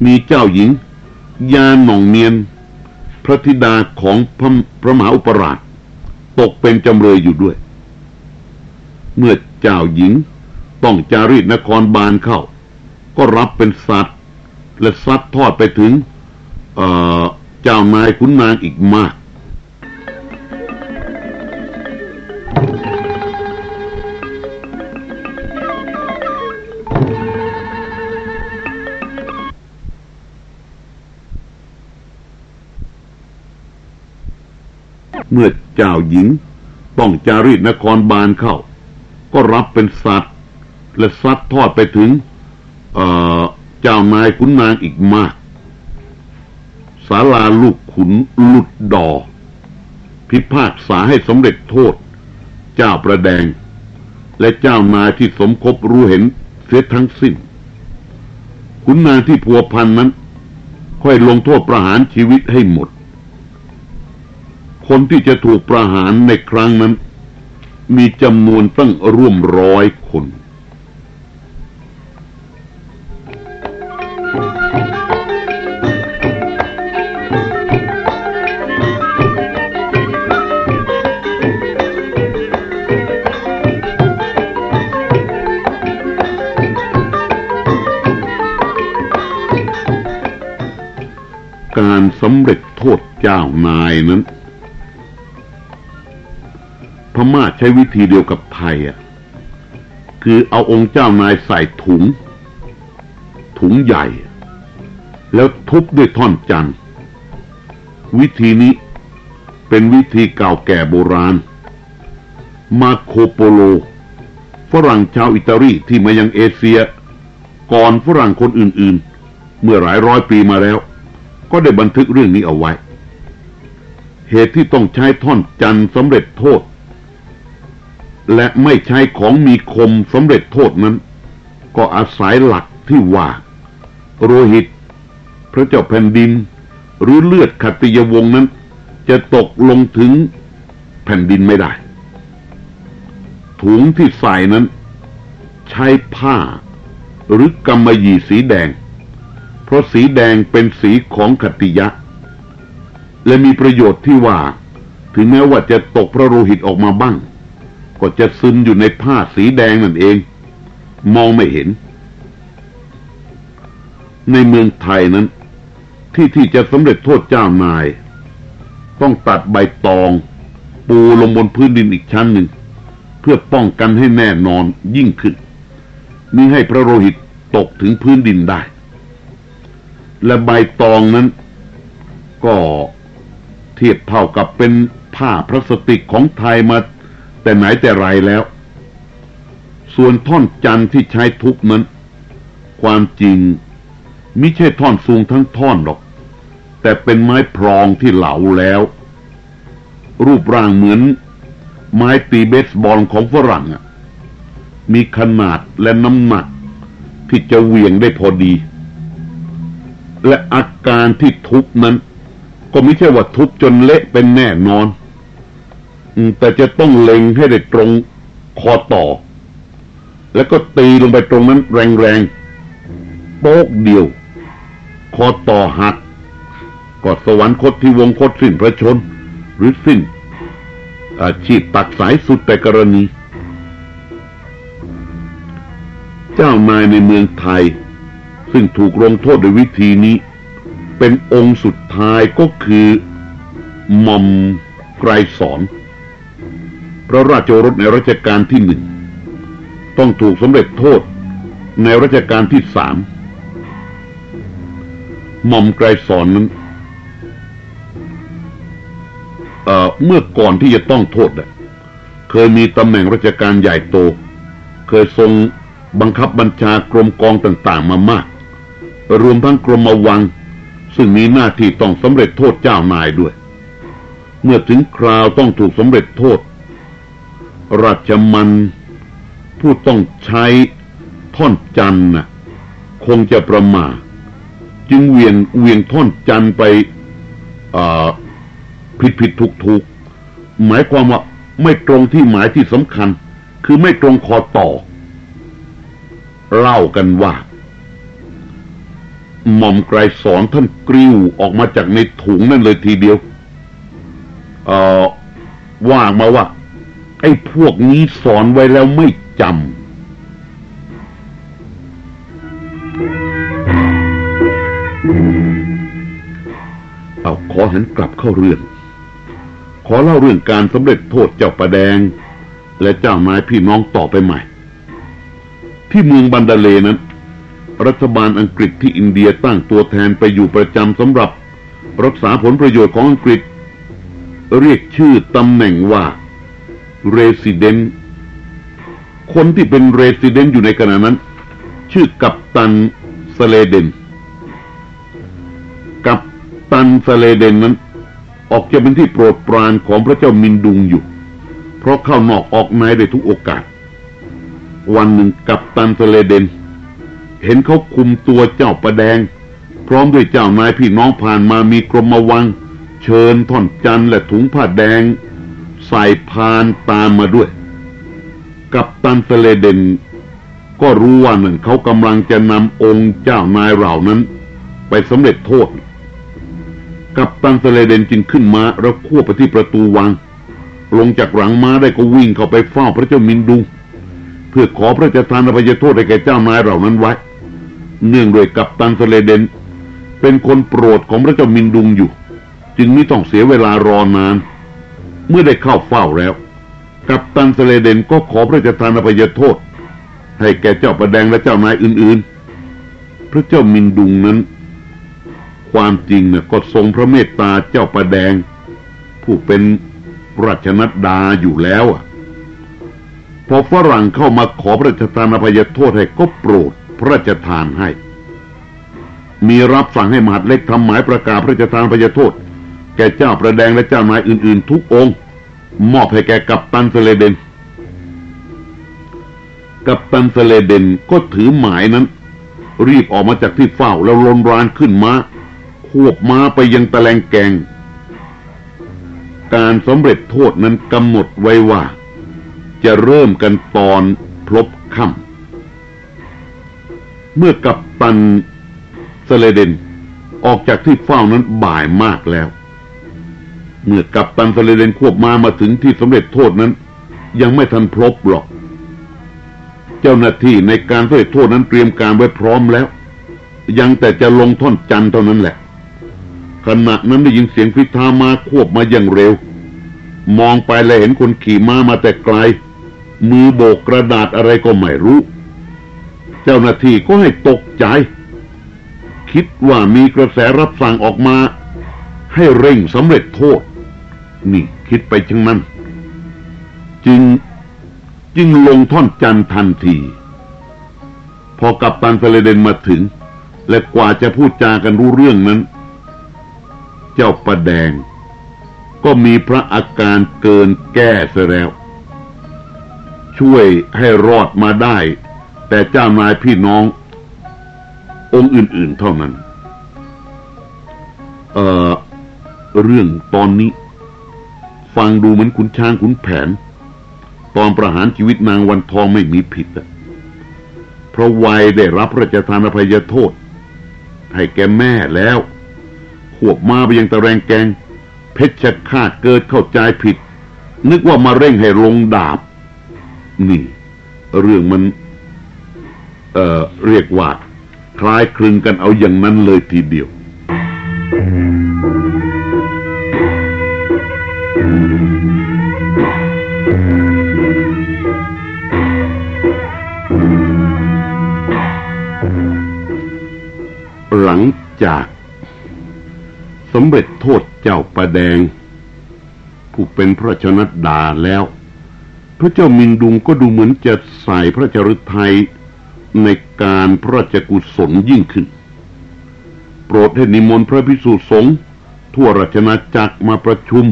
มีเจ้าหญิง ยาหน่องเนียน พระธิดาของพระพระมหาอุปราช ตกเป็นจำเลยอยู่ด้วย เมื่อเจ้าหญิงต้องจารีตนครบาลเข้า ก็รับเป็นสัตว์ และซัดทอดไปถึงเเจ้านายขุนนางอีกมาก เมื่อเจ้าหญิง ต้องจารีตนครบาลเข้า ก็รับเป็นสัตว์ และซัดทอดไปถึงเจ้านายขุนนางอีกมากศาลาลูกขุนหลุดดอ พิพากษาให้สำเร็จโทษ เจ้าประแดง และเจ้านายที่สมคบรู้เห็นเสียทั้งสิ้นขุนนางที่พัวพันนั้น ค่อยลงโทษประหารชีวิตให้หมด คนที่จะถูกประหารในครั้งนั้น มีจำนวนตั้งร่วมร้อยคนการสำเร็จโทษเจ้านายนั้น ม่าใช้วิธีเดียวกับไทยอะคือเอาองค์เจ้านายใส่ถุง ถุงใหญ่ แล้วทุบด้วยท่อนจันวิธีนี้เป็นวิธีเก่าแก่โบราณ มาโคโปโล ฝรั่งชาวอิตาลีที่มายังเอเชีย ก่อนฝรั่งคนอื่นๆ เมื่อหลายร้อยปีมาแล้ว ก็ได้บันทึกเรื่องนี้เอาไว้ เหตุที่ต้องใช้ท่อนจันสำเร็จโทษ และไม่ใช้ของมีคมสำเร็จโทษนั้น ก็อาศัยหลักที่ว่า โรหิต พระเจ้าแผ่นดิน หรือเลือดขติยวงศ์นั้น จะตกลงถึงแผ่นดินไม่ได้ ถุงที่ใส่นั้น ใช้ผ้า หรือกำมะหยี่สีแดง เพราะสีแดงเป็นสีของขติยะ และมีประโยชน์ที่ว่า ถึงแม้ว่าจะตกพระโลหิตออกมาบ้าง ก็จะซึมอยู่ในผ้าสีแดงนั่นเอง มองไม่เห็น ในเมืองไทยนั้น ที่ที่จะสำเร็จโทษเจ้านาย ต้องตัดใบตองปูลงบนพื้นดินอีกชั้นหนึ่ง เพื่อป้องกันให้แน่นอนยิ่งขึ้นมิให้พระโลหิตตกถึงพื้นดินได้ และใบตองนั้น ก็เทียบเท่ากับเป็นผ้าพลาสติกของไทยมา แต่ไหนแต่ไรแล้ว ส่วนท่อนจันที่ใช้ทุบนั้น ความจริงไม่ใช่ท่อนสูงทั้งท่อนหรอก แต่เป็นไม้พรองที่เหลาแล้ว รูปร่างเหมือน ไม้ตีเบสบอลของฝรั่งอะมีขนาดและน้ำหนักที่จะเหวี่ยงได้พอดี และอาการที่ทุบนั้น ก็ไม่ใช่ว่าทุบจนเละเป็นแน่นอน แต่จะต้องเล็งให้ได้ตรงคอต่อ แล้วก็ตีลงไปตรงนั้นแรงๆโป๊กเดียว คอต่อหักก็สวรรคตที่วงคตสิ้นพระชน หรือสิ้น อาชีพตักสายสุดแต่กรณี เจ้านายในเมืองไทย ซึ่งถูกลงโทษโดยวิธีนี้ เป็นองค์สุดท้ายก็คือมอมไกรสอน พระราชโอรสในรัชกาลที่หนึ่งต้องถูกสำเร็จโทษในรัชกาลที่สามหม่อมไกรสอนนั้นเเมื่อก่อนที่จะต้องโทษเคยมีตำแหน่งราชการใหญ่โต เคยทรงบังคับบัญชากรมกองต่างๆมามาก รวมทั้งกรมวัง ซึ่งมีหน้าที่ต้องสำเร็จโทษเจ้านายด้วย เมื่อถึงคราวต้องถูกสำเร็จโทษ ราชมันผู้ต้องใช้ท่อนจันนะคงจะประมาจึงเวียงเวียงท่อนจันไปผิดผิดถูกถูกหมายความว่าไม่ตรงที่หมายที่สำคัญ คือไม่ตรงคอต่อ เล่ากันว่า หม่อมไกรสอนท่านกริ้วออกมาจากในถุงนั่นเลยทีเดียวว่ามาว่า ไอ้พวกนี้สอนไว้แล้วไม่จำเอาขอหันกลับเข้าเรื่อง ขอเล่าเรื่องการสำเร็จโทษเจ้าประแดง และเจ้านายพี่น้องต่อไปใหม่ ที่เมืองมันดาเลนั้น รัฐบาลอังกฤษที่อินเดียตั้งตัวแทนไปอยู่ประจำสำหรับ รักษาผลประโยชน์ของอังกฤษ เรียกชื่อตำแหน่งว่า Resident คนที่เป็น Resident อยู่ในขณะนั้น ชื่อกัปตันสเลเดน กัปตันสเลเดนนั้น ออกจะเป็นที่โปรดปรานของพระเจ้ามินดุงอยู่ เพราะเข้านอกออกในได้ทุกโอกาส วันหนึ่งกัปตันสเลเดน เห็นเขาคุมตัวเจ้าประแดง พร้อมด้วยเจ้านายพี่น้องผ่านมามีกรมวัง เชิญท่อนจันและถุงผ้าแดง ใส่พานตามมาด้วย กัปตันสเลเดนก็รู้ว่านั่นเขากำลังจะนำองค์เจ้านายเหล่านั้น ไปสำเร็จโทษ กัปตันสเลเดนจึงขึ้นม้าแล้วควบไปที่ประตูวัง ลงจากหลังม้าได้ก็วิ่งเข้าไปเฝ้าพระเจ้ามินดุงเพื่อขอพระราชทานอภัยโทษให้แก่เจ้านายเหล่านั้นไว้ เนื่องโดยกัปตันสเลเดนเป็นคนโปรดของพระเจ้ามินดุงอยู่ จึงไม่ต้องเสียเวลารอนาน เมื่อได้เข้าเฝ้าแล้ว กัปตันสเลเดนก็ขอพระราชทานอภัยโทษ ให้แก่เจ้าประแดงและเจ้านายอื่นๆ พระเจ้ามินดุงนั้น ความจริงเนี่ยก็ทรงพระเมตตาเจ้าประแดง ผู้เป็นราชนัดดาอยู่แล้วอะพอฝรั่งเข้ามาขอพระราชทานอภัยโทษให้ก็โปรดพระราชทานให้ มีรับสั่งให้มหาดเล็กทำหมายประกาศพระราชทานอภัยโทษ ก่เจ้าประแดงและเจ้านายอื่น ๆ ทุกองค์ มอบให้แก่กัปตันสเลเดน กัปตันสเลเดนก็ถือหมายนั้น รีบออกมาจากที่เฝ้าแล้วลนลานขึ้นมาควบม้าไปยังตะแลงแกง การสำเร็จโทษนั้นกำหนดไว้ว่า จะเริ่มกันตอนพลบค่ำเมื่อกัปตันสเลเดนออกจากที่เฝ้านั้นบ่ายมากแล้ว เมื่อกัปตันเซเลเดนควบมามาถึงที่สำเร็จโทษนั้น ยังไม่ทันพลบหรอก เจ้าหน้าที่ในการสำเร็จโทษนั้นเตรียมการไว้พร้อมแล้ว ยังแต่จะลงท่อนจันเท่านั้นแหละขณะนั้นได้ยินเสียงฟิทามาควบมาอย่างเร็ว มองไปแล้วเห็นคนขี่ม้ามาแต่ไกล มือโบกกระดาษอะไรก็ไม่รู้ เจ้าหน้าที่ก็ให้ตกใจ คิดว่ามีกระแสรับสั่งออกมา ให้เร่งสำเร็จโทษ นี่คิดไปชังนั้น จึงจึงลงท่อนจันทันที พอกัปตันเซเลเดนมาถึง และกว่าจะพูดจากันรู้เรื่องนั้น เจ้าประแดง ก็มีพระอาการเกินแก้เสียแล้ว ช่วยให้รอดมาได้ แต่เจ้านายพี่น้อง องค์อื่น ๆ เท่านั้น เอ่อ เรื่องตอนนี้ ฟังดูเหมือนขุนช้างขุนแผน ตอนประหารชีวิตนางวันทองไม่มีผิดอะเพราะวัยได้รับพระราชทานอภัยโทษ ให้แกแม่แล้วขวบมาไปยังตะแรงแกง เพชฌฆาตเกิดเข้าใจผิด นึกว่ามาเร่งให้ลงดาบ นี่ เรื่องมัน เอ่อ เรียกว่า คล้ายคลึงกันเอาอย่างนั้นเลยทีเดียว หลังจากสำเร็จโทษเจ้าประแดง ผู้เป็นพระชนัดดาแล้ว พระเจ้ามินดุงก็ดูเหมือนจะใส่พระจริไทยในการพระราชกุศลยิ่งขึ้น โปรดให้นิมนต์พระพิสุสงฆ์ทั่วราชนาจักรมาประชุม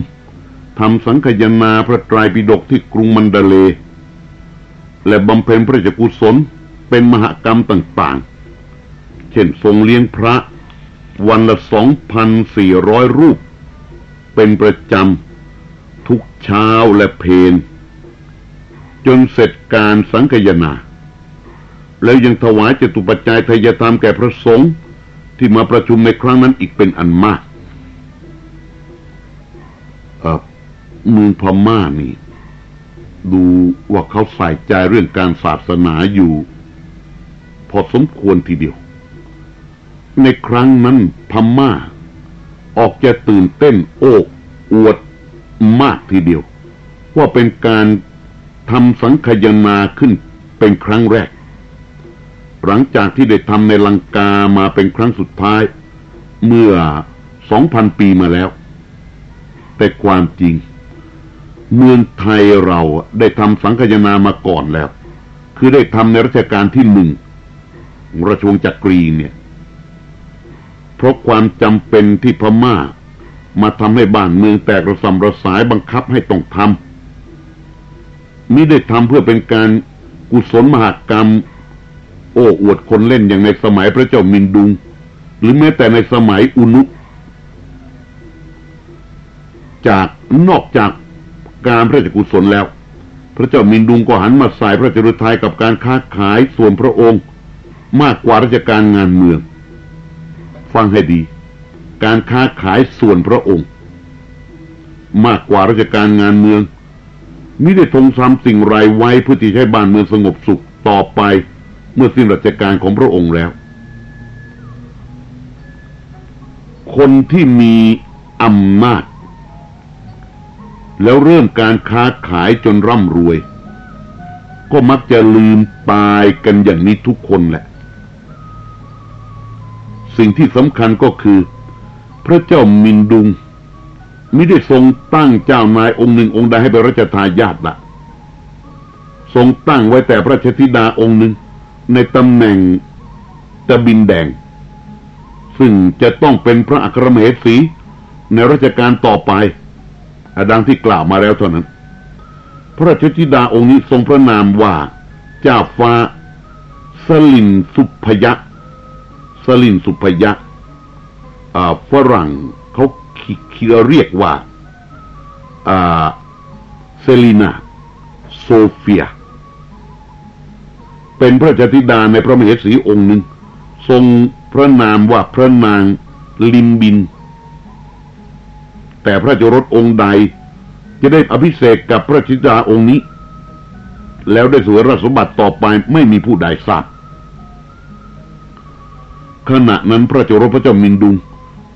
ทำสังคยนาพระไตรปิฎกที่กรุงมันดาเล และบำเพ็ญพระราชกุศลเป็นมหกรรมต่าง เช่นทรงเลี้ยงพระ วันละสองพันสี่ร้อยรูป เป็นประจำทุกเช้าและเพนจนเสร็จการสังคยนา แล้วยังถวายจตุปัจจัยทายธรรมแก่พระสงฆ์ที่มาประชุมในครั้งนั้นอีกเป็นอันมากเออเมืองพม่านี่ ดูว่าเขาใส่ใจเรื่องการศาสนาอยู่ พอสมควรทีเดียว ในครั้งนั้นพม่า ออกจะตื่นเต้นโอ้อวดมากทีเดียว ว่าเป็นการทำสังคยนาขึ้นเป็นครั้งแรก หลังจากที่ได้ทำในลังกามาเป็นครั้งสุดท้าย เมื่อสองพันปีมาแล้ว แต่ความจริง เมืองไทยเราได้ทำสังคยนามาก่อนแล้ว คือได้ทำในรัชกาลที่หนึ่งราชวงศ์จักรีเนี่ย เพราะความจำเป็นที่พม่า มาทำให้บ้านเมืองแตกระสำระสายบังคับให้ต้องทำมิได้ทำเพื่อเป็นการกุศลมหากรรม โอ้อวดคนเล่นอย่างในสมัยพระเจ้ามินดุง หรือแม้แต่ในสมัยอุนุ จากนอกจากการพระราชกุศลแล้ว พระเจ้ามินดุงก็หันมาใส่พระจริญไทยกับการค้าขายส่วนพระองค์ มากกว่าราชการงานเมือง ฟังให้ดี การค้าขายส่วนพระองค์ มากกว่าราชการงานเมืองมิได้ทงทำสิ่งไรไว้เพื่อที่ให้บ้านเมืองสงบสุขต่อไป เมื่อสิ้นราชการของพระองค์แล้ว คนที่มีอำนาจแล้วเริ่มการค้าขายจนร่ำรวย ก็มักจะลืมตายกันอย่างนี้ทุกคนแหละ สิ่งที่สำคัญก็คือ พระเจ้ามินดุงม่ได้ทรงตั้งเจ้านายองค์หนึ่งองค์ใดให้เป็นรัชทายาทละทรงตั้งไว้แต่พระชธิดาองค์หนึ่งในตำแหน่งตะบินแดง ซึ่งจะต้องเป็นพระอัครมเหสีในรัชกาลต่อไปดังที่กล่าวมาแล้วเท่านั้น พระราชธิดาองค์นี้ทรงพระนามว่า เจ้าฟ้าสลินสุพยะ ลินสุพยะฝรั่งเขาคิเรียกว่าเซลีนาโซเฟีย เป็นพระจ้าธิดาในพระมเหสีองค์หนึ่ง ทรงพระนามว่าพระนางลิมบิน แต่พระเจ้ารถองค์ใดจะได้อภิเษกกับพระธิดาองค์นี้ แล้วได้สวยราชสมบัติต่อไปไม่มีผู้ใดทราบ ขณะนั้นพระเจ้ารพระเจ้ามินดุง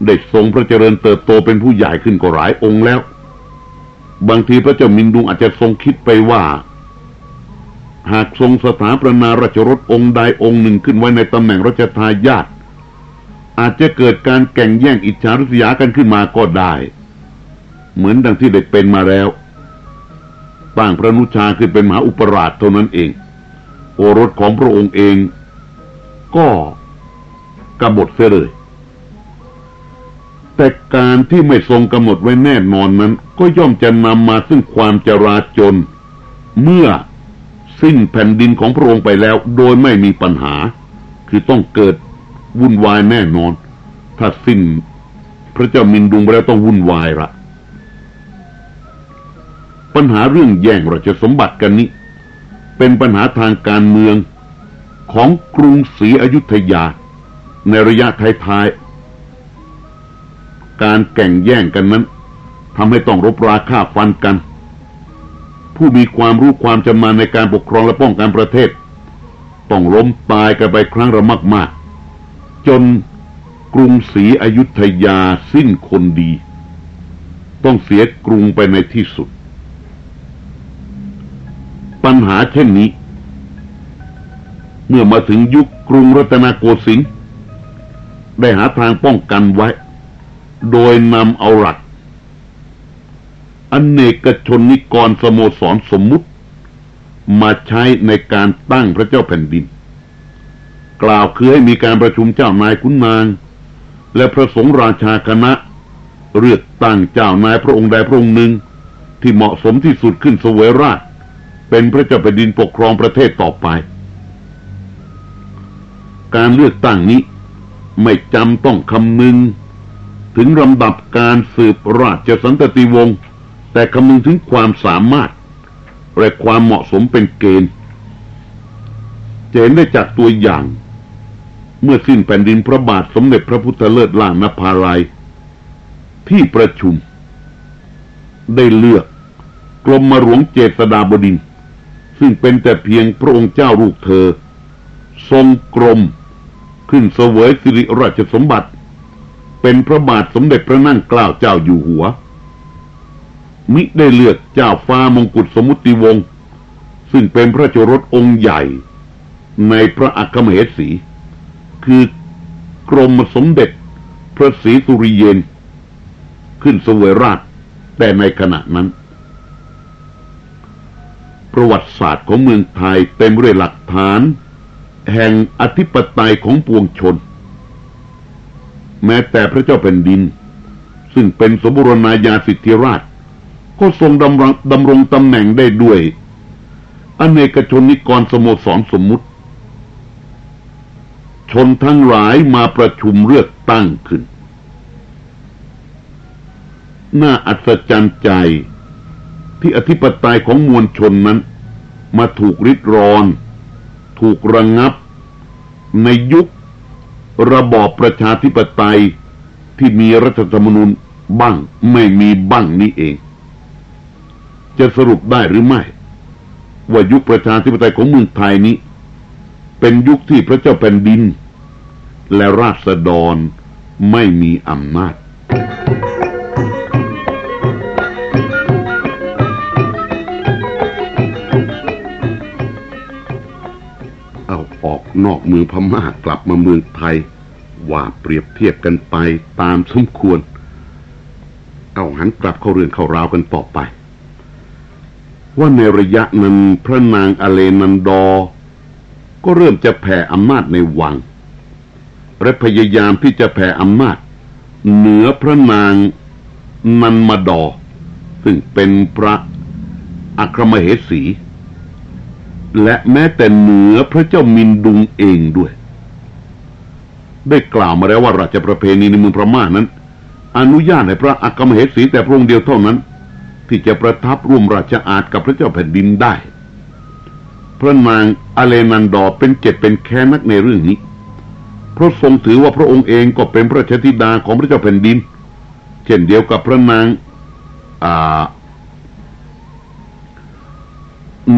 ได้ทรงพระเจริญเติบโตเป็นผู้ใหญ่ขึ้นก็หลายองค์แล้ว บางทีพระเจ้ามินดุงอาจจะทรงคิดไปว่า หากทรงสถาปนาราชรถองค์ใดองค์หนึ่งขึ้นไว้ในตำแหน่งรัชทายาทอาจจะเกิดการแข่งแย่งอิจฉาริษยากันขึ้นมาก็ได้ เหมือนดังที่ได้เป็นมาแล้วตั้งพระนุชาขึ้นเป็นมหาอุปราชเท่านั้นเอง โอรสของพระองค์เอง ก็ กบฏเสียเลย แต่การที่ไม่ทรงกำหนดไว้แน่นอนนั้น ก็ย่อมจะนำมาซึ่งความจราจน เมื่อสิ้นแผ่นดินของพระองค์ไปแล้ว โดยไม่มีปัญหา คือต้องเกิดวุ่นวายแน่นอน ถ้าสิ้นพระเจ้ามินดุงไปแล้วต้องวุ่นวายละปัญหาเรื่องแย่งราชสมบัติกันนี้ เป็นปัญหาทางการเมืองของกรุงศรีอยุธยา ในระยะท้ายๆ การแข่งแย่งกันนั้นทำให้ต้องรบราฆ่าฟันกัน ผู้มีความรู้ความจำนาญในการปกครองและป้องกันประเทศ ต้องล้มตายกันไปครั้งละมากๆ จนกรุงศรีอยุธยาสิ้นคนดี ต้องเสียกรุงไปในที่สุด ปัญหาเช่นนี้ เมื่อมาถึงยุคกรุงรัตนโกสินทร์ ได้หาทางป้องกันไว้ โดยนำเอาหลักอเนกชนนิกรสโมสรสมมุติ มาใช้ในการตั้งพระเจ้าแผ่นดิน กล่าวคือให้มีการประชุมเจ้านายขุนนาง และพระสงฆ์ราชาคณะ เลือกตั้งเจ้านายพระองค์ใดพระองค์หนึ่งที่เหมาะสมที่สุดขึ้นสวยราช เป็นพระเจ้าแผ่นดินปกครองประเทศต่อไป การเลือกตั้งนี้ ไม่จำต้องคำนึง ถึงลำดับการสืบราชสันตติวงศ์แต่คำนึงถึงความสามารถ และความเหมาะสมเป็นเกณฑ์จะเห็นได้จากตัวอย่าง เมื่อสิ้นแผ่นดินพระบาทสมเด็จพระพุทธเลิศล่างนภาลัยที่ประชุม ได้เลือกกรมมหลวงเจษดาบดิน ซึ่งเป็นแต่เพียงพระองค์เจ้าลูกเธอ ทรงกรม ขึ้นเสวยสิริราชสมบัติ เป็นพระบาทสมเด็จพระนั่งเกล้าเจ้าอยู่หัว มิได้เลือกเจ้าฟ้ามงกุฎสมุติวงศ์ซึ่งเป็นพระโจรสองค์ใหญ่ ในพระอัครมเหสี คือกรมสมเด็จพระศรีสุริเยน ขึ้นเสวยราชแต่ในขณะนั้น ประวัติศาสตร์ของเมืองไทยเต็มด้วยหลักฐาน แห่งอธิปไตยของปวงชน แม้แต่พระเจ้าแผ่นดิน ซึ่งเป็นสมบูรณาญาสิทธิราช ก็ทรงดำรงดำรงตำแหน่งได้ด้วย อเนกชนนิกรสโมสรสมมุติ ชนทั้งหลายมาประชุมเลือกตั้งขึ้น น่าอัศจรรย์ใจที่อธิปไตยของมวลชนนั้นมาถูกริดรอน ถูกระงงับ ในยุคระบอบประชาธิปไตยที่มีรัฐธรรมนูญบ้างไม่มีบ้างนี้เอง จะสรุปได้หรือไม่ ว่ายุคประชาธิปไตยของเมืองไทยนี้ เป็นยุคที่พระเจ้าแผ่นดิน และราษฎรไม่มีอำนาจ เอาออกนอกเมืองพม่ากลับมาเมืองไทย ว่าเปรียบเทียบกันไปตามสมควร เอาหันกลับเข้าเรื่องเข้าราวกันต่อไป ว่าในระยะนั้นพระนางอเลนันดอ ก็เริ่มจะแผ่อำนาจในวัง และพยายามที่จะแผ่อำนาจเหนือพระนางนันมาดอ ซึ่งเป็นพระอัครมเหสี และแม้แต่เหนือพระเจ้ามินดุงเองด้วย ได้กล่าวมาแล้วว่าราชประเพณีในเมืองพม่านั้น อนุญาตให้พระอัครมเหสีแต่พระองค์เดียวเท่านั้น ที่จะประทับร่วมราชอาณกับพระเจ้าแผ่นดินได้ พระนางอเลนันดอเป็นเจ็ดเป็นแค่นักในเรื่องนี้เพราะทรงถือว่าพระองค์เองก็เป็นพระราชธิดาของพระเจ้าแผ่นดิน เช่นเดียวกับพระนางอ่า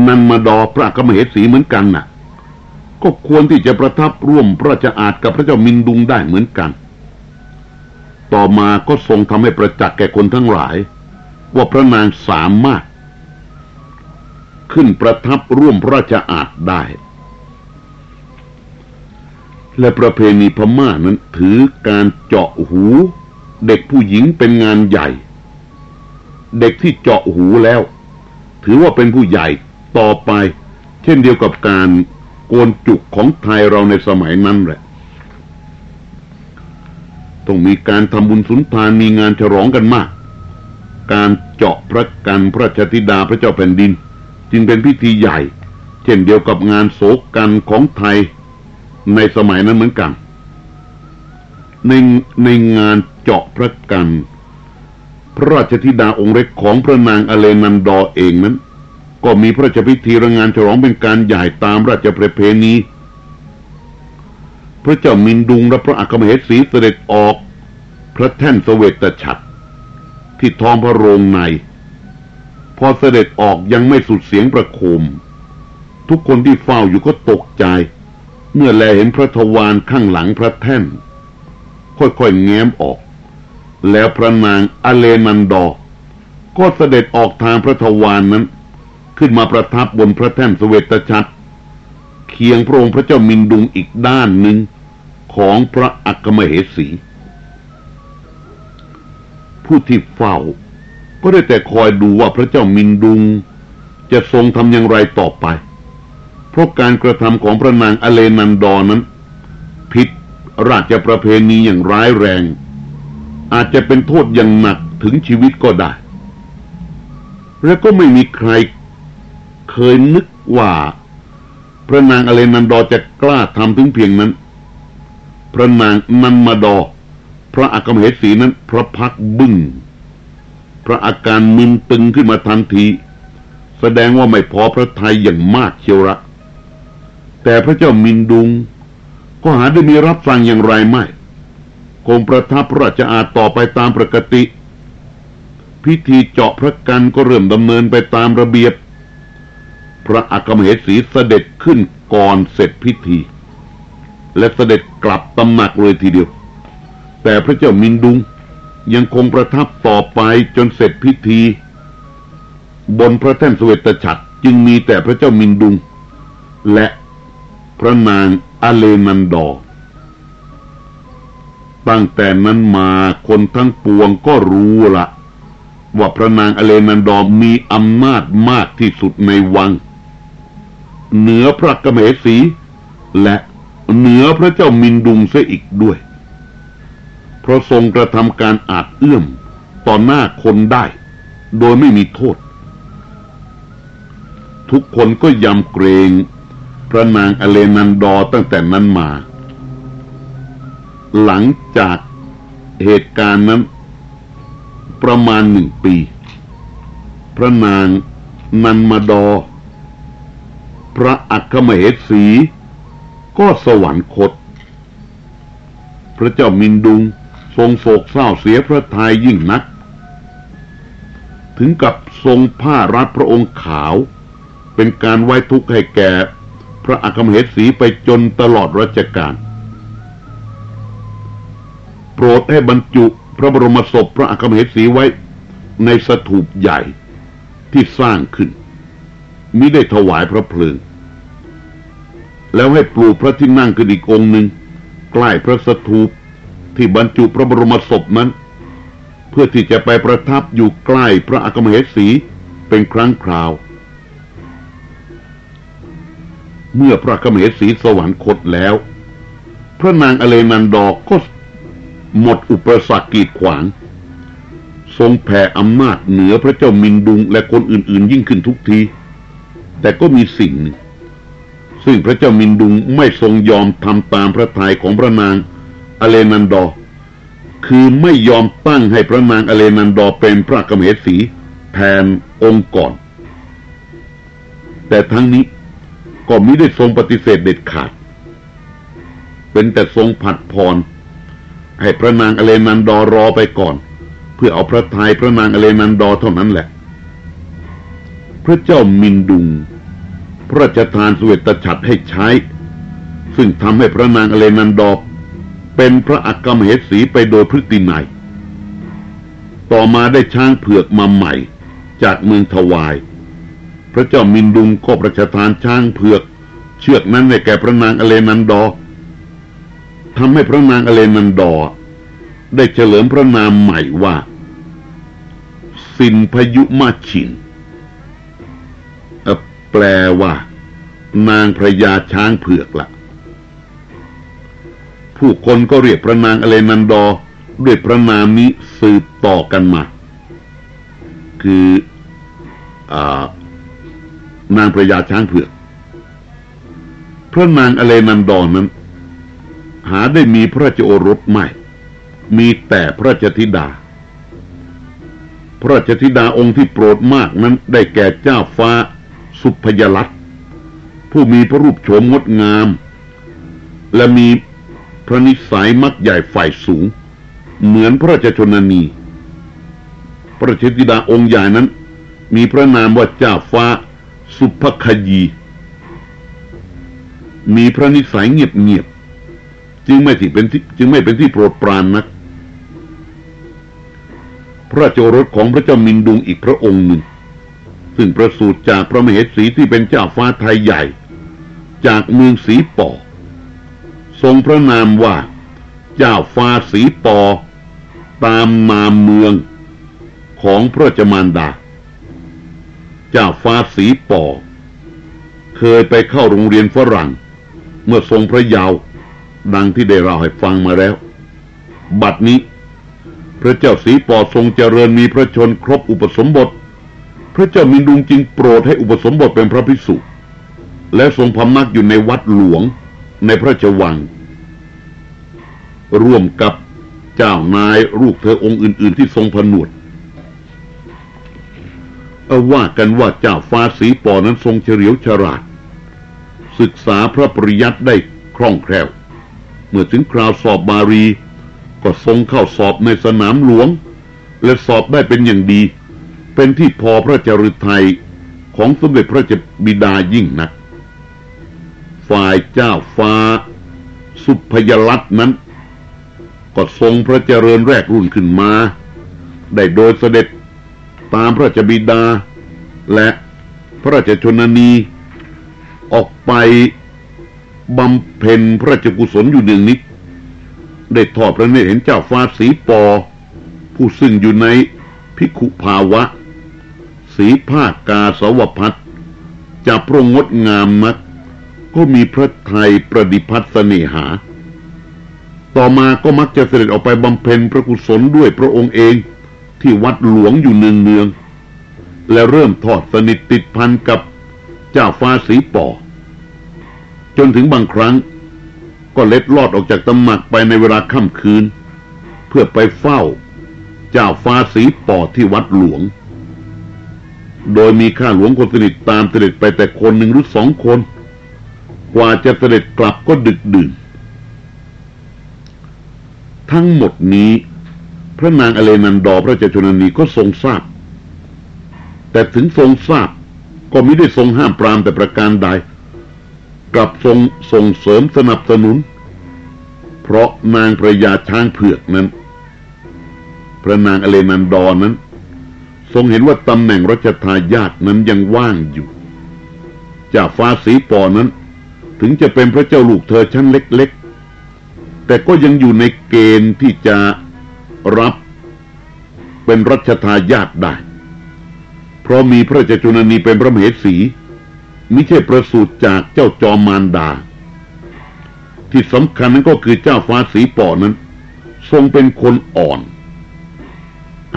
นันมาดอพระกมเหสีเหมือนกันน่ะ ก็ควรที่จะประทับร่วมพระราชอาณกับพระเจ้ามินดุงได้เหมือนกัน ต่อมาก็ทรงทำให้ประจักษ์แก่คนทั้งหลาย ว่าพระนางสามารถ ขึ้นประทับร่วมพระราชอาณได้ และประเพณีพม่านั้นถือการเจาะหูเด็กผู้หญิงเป็นงานใหญ่ เด็กที่เจาะหูแล้ว ถือว่าเป็นผู้ใหญ่ ต่อไป เช่นเดียวกับการโกนจุกของไทยเราในสมัยนั้นแหละ ต้องมีการทำบุญสุนทานมีงานฉลองกันมาก การเจาะพระกันพระชธิดาพระเจ้าแผ่นดิน จึงเป็นพิธีใหญ่ เช่นเดียวกับงานโศกกันของไทยในสมัยนั้นเหมือนกัน ในในงานเจาะพระกันพระราชธิดาองค์เล็กของพระนางอเลนันดอเองนั้น ก็มีพระราชพิธีระงานฉลองเป็นการใหญ่ตามราชประเพณี พระเจ้ามินดุงและพระอัครมเหสีเสด็จออก พระแท่นเสวตฉัตรที่ท้องพระโรงใน พอเสด็จออกยังไม่สุดเสียงประโคม ทุกคนที่เฝ้าอยู่ก็ตกใจ เมื่อแลเห็นพระทวารข้างหลังพระแท่น ค่อยๆแง้มออก แล้วพระนางอเลนันดอร์ก็เสด็จออกทางพระทวารนนั้น ขึ้นมาประทับบนพระแท่นสเวตฉัตรเคียงพระองค์พระเจ้ามินดุงอีกด้านหนึ่งของพระอัคมเหสี ผู้ที่เฝ้า ก็ได้แต่คอยดูว่าพระเจ้ามินดุง จะทรงทำอย่างไรต่อไป เพราะการกระทำของพระนางอเลนันดอร์นั้นผิดราชประเพณีอย่างร้ายแรง อาจจะเป็นโทษอย่างหนักถึงชีวิตก็ได้ และก็ไม่มีใคร เคยนึกว่า พระนางอเลนันดอจะกล้าทำถึงเพียงนั้น พระนางนันมาดอ พระอัครมเหสีนั้น พระพักบึง้งพระอาการมึนตึงขึ้นมาทันที แสดงว่าไม่พอพระทัยอย่างมากเชียวละแต่พระเจ้ามินดุง ก็หาได้มีรับฟังอย่างไรไม่คงประทับพระราชอาต่อไปตามปกติ พิธีเจาะพระกันก็เริ่มดำเนินไปตามระเบียบ พระอัครมเหสีเสด็จขึ้นก่อนเสร็จพิธี และเสด็จกลับตำหนักเลยทีเดียว แต่พระเจ้ามินดุงยังคงประทับต่อไปจนเสร็จพิธี บนพระแท่นสเวตฉัตรจึงมีแต่พระเจ้ามินดุง และพระนางอเลนันดอ ตั้งแต่นั้นมาคนทั้งปวงก็รู้ละว่าพระนางอเลนันดอมีอำนาจมากที่สุดในวัง เหนือพระกเมสี และเหนือพระเจ้ามินดุงเสียอีกด้วย เพราะทรงกระทำการอาจเอื้อมต่อหน้าคนได้ โดยไม่มีโทษ ทุกคนก็ยำเกรงพระนางอเลนันดอตั้งแต่นั้นมา หลังจากเหตุการณ์นั้น ประมาณหนึ่งปี พระนางนันมาดอ พระอัคคมเหสี ก็สวรรคต พระเจ้ามินดุงทรงโศกเศร้าเสียพระทัยยิ่งนัก ถึงกับทรงผ้ารัดพระองค์ขาว เป็นการไว้ทุกข์ให้แก่ พระอัคคมเหสีไปจนตลอดรัชกาลโปรดให้บรรจุพระบรมศพพระอัครมเหสีไว้ในสถูปใหญ่ที่สร้างขึ้น มิได้ถวายพระเพลิง แล้วให้ปลูกพระที่นั่งขึ้นอีกองหนึ่งใกล้พระสถูปที่บรรจุพระบรมศพนั้น เพื่อที่จะไปประทับอยู่ใกล้พระอัครมเหสีเป็นครั้งคราว เมื่อพระอัมเหสีสวรรคตแล้ว พระนางอเลนันดอก็หมดอุปสรรคกีดขวาง ทรงแผ่อำนาจเหนือพระเจ้ามินดุงและคนอื่น ๆ ยิ่งขึ้นทุกที แต่ก็มีสิ่งหนึ่งซึ่งพระเจ้ามินดุงไม่ทรงยอมทำตามพระทัยของพระนางอเลนันดอ คือไม่ยอมตั้งให้พระนางอเลนันดอเป็นพระกมเหสีแทนองค์ก่อน แต่ทั้งนี้ก็มิได้ทรงปฏิเสธเด็ดขาด เป็นแต่ทรงผัดพร ให้พระนางอเลนันดอรอไปก่อน เพื่อเอาพระทัยพระนางอเลนันดอเท่านั้นแหละ พระเจ้ามินดุง พระราชทานสเวตฉัตรให้ใช้ ซึ่งทำให้พระนางอเลนันดอเป็นพระอักกมเหสีไปโดยพฤตินัยต่อมาได้ช้างเผือกมาใหม่ จากเมืองทวาย พระเจ้ามินดุงก็ประชทานช้างเผือก เชือกนั้นให้แก่พระนางอเลนันดอทำให้พระนางอเลนันดอ ได้เฉลิมพระนามใหม่ว่า สินพยุมาชิน แปลว่า นางพระยาช้างเผือกละผู้คนก็เรียกพระนางอเลนันดอด้วยพระนามนี้สืบต่อกันมา คืออนางพระยาช้างเผือก พระนางอเลนันดอนั้น หาได้มีพระราชโอรสไม่ มีแต่พระราชธิดา พระราชธิดาองค์ที่โปรดมากนั้นได้แก่เจ้าฟ้า สุพยลัตผู้มีพระรูปโฉมงดงาม และมีพระนิสัยมักใหญ่ฝ่ายสูง เหมือนพระราชชนนี พระราชธิดาองค์ใหญ่นั้น มีพระนามว่าเจ้าฟ้าสุภคยี มีพระนิสัยเงียบเงียบจึงไม่ที่เป็นจึงไม่เป็นที่โปรดปรานนัก พระเจ้ารถของพระเจ้ามินดุงอีกพระองค์หนึ่ง ซึ่งประสูติจากพระมเหสีที่เป็นเจ้าฟ้าไทยใหญ่ จากเมืองสีปอ ทรงพระนามว่า เจ้าฟ้าสีปอ ตามนาเมืองของพระจมานดา เจ้าฟ้าสีปอ เคยไปเข้าโรงเรียนฝรั่ง เมื่อทรงพระเยาว์ดังที่ได้เล่าให้ฟังมาแล้ว บัดนี้ พระเจ้าสีปอทรงเจริญมีพระชนครบอุปสมบท พระเจ้ามินดุงจึงโปรดให้อุปสมบทเป็นพระภิกษุ และทรงพำนักอยู่ในวัดหลวงในพระราชวัง ร่วมกับเจ้านายลูกเธอองค์อื่น ๆ ที่ทรงผนวดเอาว่ากันว่าเจ้าฟ้าสีปอนั้นทรงเฉลียวฉลาด ศึกษาพระปริยัติได้คล่องแคล่ว เมื่อถึงคราวสอบบารี ก็ทรงเข้าสอบในสนามหลวง และสอบได้เป็นอย่างดี เป็นที่พอพระเจริญไทยของสมเด็จพระเจ้าบิดายิ่งนัก ฝ่ายเจ้าฟ้า สุพยรัตน์นั้น ก็ทรงพระเจริญแรกรุ่นขึ้นมา ได้โดยเสด็จตามพระราบิดา และพระราชชนนี ออกไปบำเพ็ญพระราชกุศลอยู่หนึ่งนิด ได้ทอดพระเนตรเห็นเจ้าฟ้าสีปอ ผู้ซึ่งอยู่ในพิคุภาวะ สีภาคกาสวพัฒจะพรงดงามนัก ก็มีพระไทยประดิพัฒเสน่หา ต่อมาก็มักจะเสด็จออกไปบำเพ็ญพระกุศลด้วยพระองค์เองที่วัดหลวงอยู่เนืองเนือง และเริ่มทอดสนิทติดพันกับเจ้าฟ้าสีปอจนถึงบางครั้ง ก็เล็ดลอดออกจากตำหนักไปในเวลาค่ำคืน เพื่อไปเฝ้า เจ้าฟ้าสีปอที่วัดหลวง โดยมีข้าหลวงคนสนิทตามเสด็จไปแต่คนหนึ่งหรือสองคน กว่าจะเสด็จกลับก็ดึกดื่น ทั้งหมดนี้ พระนางอเลนันดอพระเจ้าชนนีก็ทรงทราบ แต่ถึงทรงทราบก็ไม่ได้ทรงห้ามปรามแต่ประการใด กลับทรงส่งเสริมสนับสนุน เพราะนางพระยาช้างเผือกนั้น พระนางอเลนันดอนั้น ทรงเห็นว่าตำแหน่งรัชทายาทนั้นยังว่างอยู่จ้าฟ้าสีปอนั้น ถึงจะเป็นพระเจ้าลูกเธอชั้นเล็กๆ แต่ก็ยังอยู่ในเกณฑ์ที่จะรับเป็นรัชทายาทได้ เพราะมีพระเจ้าจุนนีเป็นพระมเหสีม่ใช่ประสูติจากเจ้าจอมมารดา ที่สำคัญนั้นก็คือเจ้าฟ้าสีปอนั้น ทรงเป็นคนอ่อน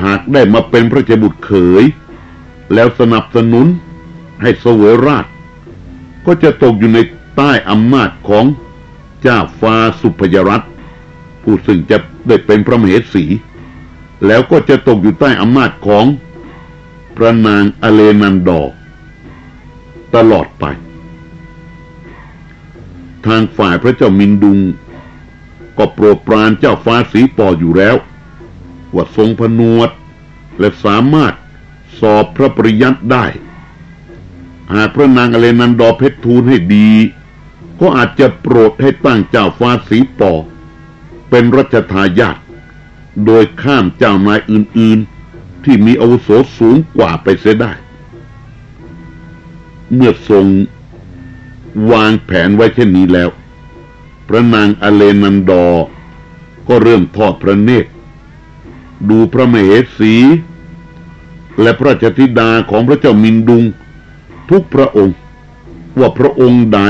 หากได้มาเป็นพระเจ้าบุตรเขย แล้วสนับสนุนให้เสวยราช ก็จะตกอยู่ในใต้อำนาจของเจ้าฟ้าสุพยรัตผู้ซึ่งจะได้เป็นพระมเหสี แล้วก็จะตกอยู่ใต้อำนาจของพระนางอเลนันดอร์ตลอดไป ทางฝ่ายพระเจ้ามินดุง ก็โปรดปรานเจ้าฟ้าสีปออยู่แล้ว ว่าทรงพนวด และสามารถสอบพระปริยัติได้ หากพระนางอเลนันดอเพชรทูลให้ดี ก็อาจจะโปรดให้ตั้งเจ้าฟ้าสีปอ เป็นรัชทายาทโดยข้ามเจ้านายอื่นๆ ที่มีอาวุโสสูงกว่าไปเสียได้ เมื่อทรงวางแผนไว้เช่นนี้แล้ว พระนางอเลนันดอ ก็เริ่มทอดพระเนตร ดูพระมเหสี และพระราชธิดาของพระเจ้ามินดุง ทุกพระองค์ ว่าพระองค์ใด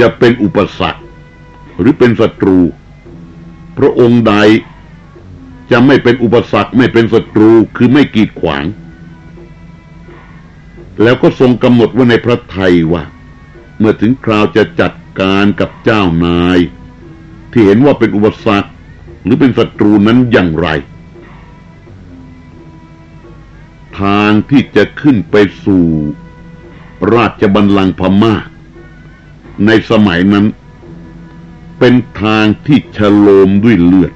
จะเป็นอุปสรรค หรือเป็นศัตรู พระองค์ใดจะไม่เป็นอุปสรรคไม่เป็นศัตรูคือไม่กีดขวาง แล้วก็ทรงกำหนดไว้ในพระไทยว่า เมื่อถึงคราวจะจัดการกับเจ้านาย ที่เห็นว่าเป็นอุปสรรค หรือเป็นศัตรูนั้นอย่างไร ทางที่จะขึ้นไปสู่ ราชบัลลังก์พม่า ในสมัยนั้น เป็นทางที่ฉโลมด้วยเลือด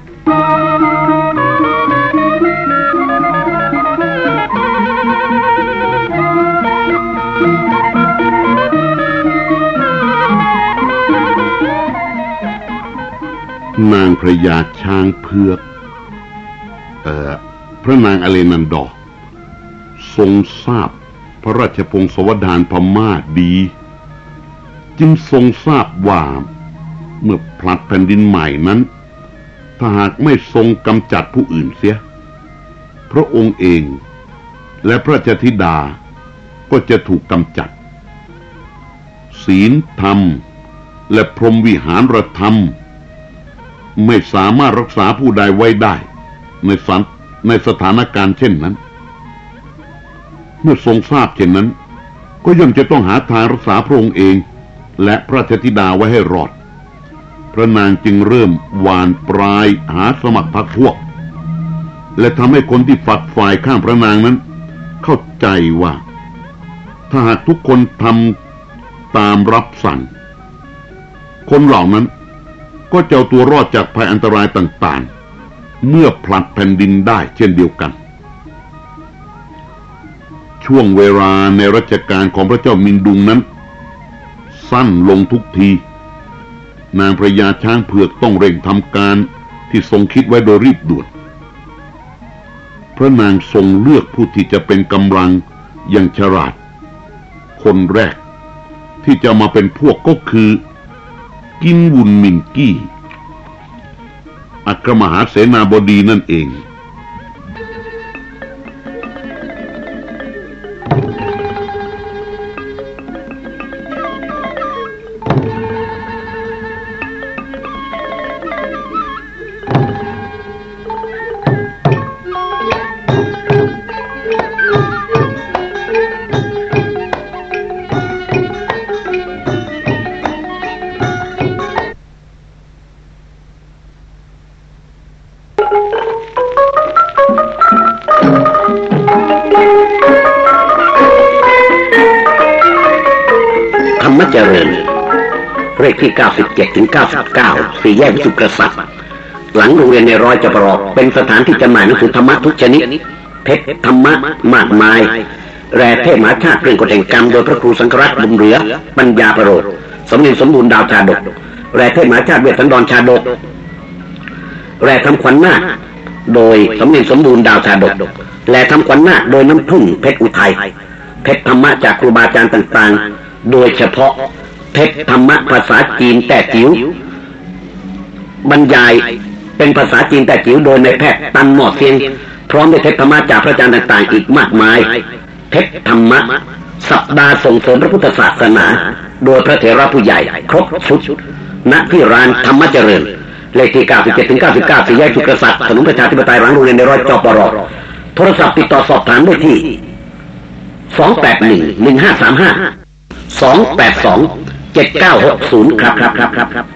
นางพระยาช้างเพือกเอ่อพระนางอเลนันดอทรงทราบพระราชพงศาวดารพม่าดี จึงทรงทราบว่าเมื่อพลัดแผ่นดินใหม่นั้น ถ้าหากไม่ทรงกำจัดผู้อื่นเสีย พระองค์เองและพระเจ้าธิดาก็จะถูกกำจัด ศีลธรรม และพรหมวิหารธรรม ไม่สามารถรักษาผู้ใดไว้ได้ ในสันในสถานการณ์เช่นนั้น เมื่อทรงทราบเช่นนั้น ก็ย่อมจะต้องหาทางรักษาพระองค์เอง และพระเจ้าธิดาไว้ให้รอด พระนางจึงเริ่มหวานปลายหาสมัครพรรคพวก และทำให้คนที่ฝักฝ่ายข้างพระนางนั้น เข้าใจว่า ถ้าหากทุกคนทำตามรับสั่ง คนเหล่านั้น ก็จะเอาตัวรอดจากภัยอันตรายต่างๆ เมื่อผลัดแผ่นดินได้เช่นเดียวกัน ช่วงเวลาในรัชกาลของพระเจ้ามินดุงนั้น สั้นลงทุกที นางพระยาช้างเผือกต้องเร่งทำการที่ทรงคิดไว้โดยรีบด่วนพระนางทรงเลือกผู้ที่จะเป็นกำลังอย่างฉลาด คนแรกที่จะมาเป็นพวกก็คือ กินวุนมินกี้ อัครมหาเสนาบดีนั่นเอง 97ถึง99สี่แยกสุกษัตริย์หลังโรงเรียนในร้อยจบรอกเป็นสถานที่จำหน่ายหนังสือธรรมะทุกชนิดเพชรธรรมะมากมาย แร่เทพมหาชาติเรื่องกฎแห่งกรรมโดยพระครูสังฆรัตน์บุญเหลือปัญญาประโรดสมเด็จสมบูรณ์ดาวชาดก แร่เทพมหาชาติเวทสันดรชาดก แร่ทำขวัญนาคโดยสมเด็จสมบูรณ์ดาวชาดก แร่ทำขวัญนาคโดยน้ำพึ่งเพชรอุทัยเพชรธรรมะจากครูบาอาจารย์ต่างๆ โดยเฉพาะ เพชรธรรมะภาษาจีนแต่จิ๋วบรรยายเป็นภาษาจีนแต่จิ๋วโดยในแพทย์ตันหมอดเซียง พร้อมด้วยเพธรรมะจากพระอาจารย์ต่างๆ อีกมากมายเพธรรมะ สัปดาห์ส่งเสริมพระพุทธศาสนา โดยพระเถระผู้ใหญ่ ครบชุดณที่ร้านธรรมเจริญ เลขที่97ถึง99สี่แยกจุกษัตริย์ถนนประชาธิปไตยหลังโรงเรียนในร้อยจอปรโทรศัพท์ติดต่อสอบถามได้ที่ 281 1535 282 7960ครับครับครับครับครับ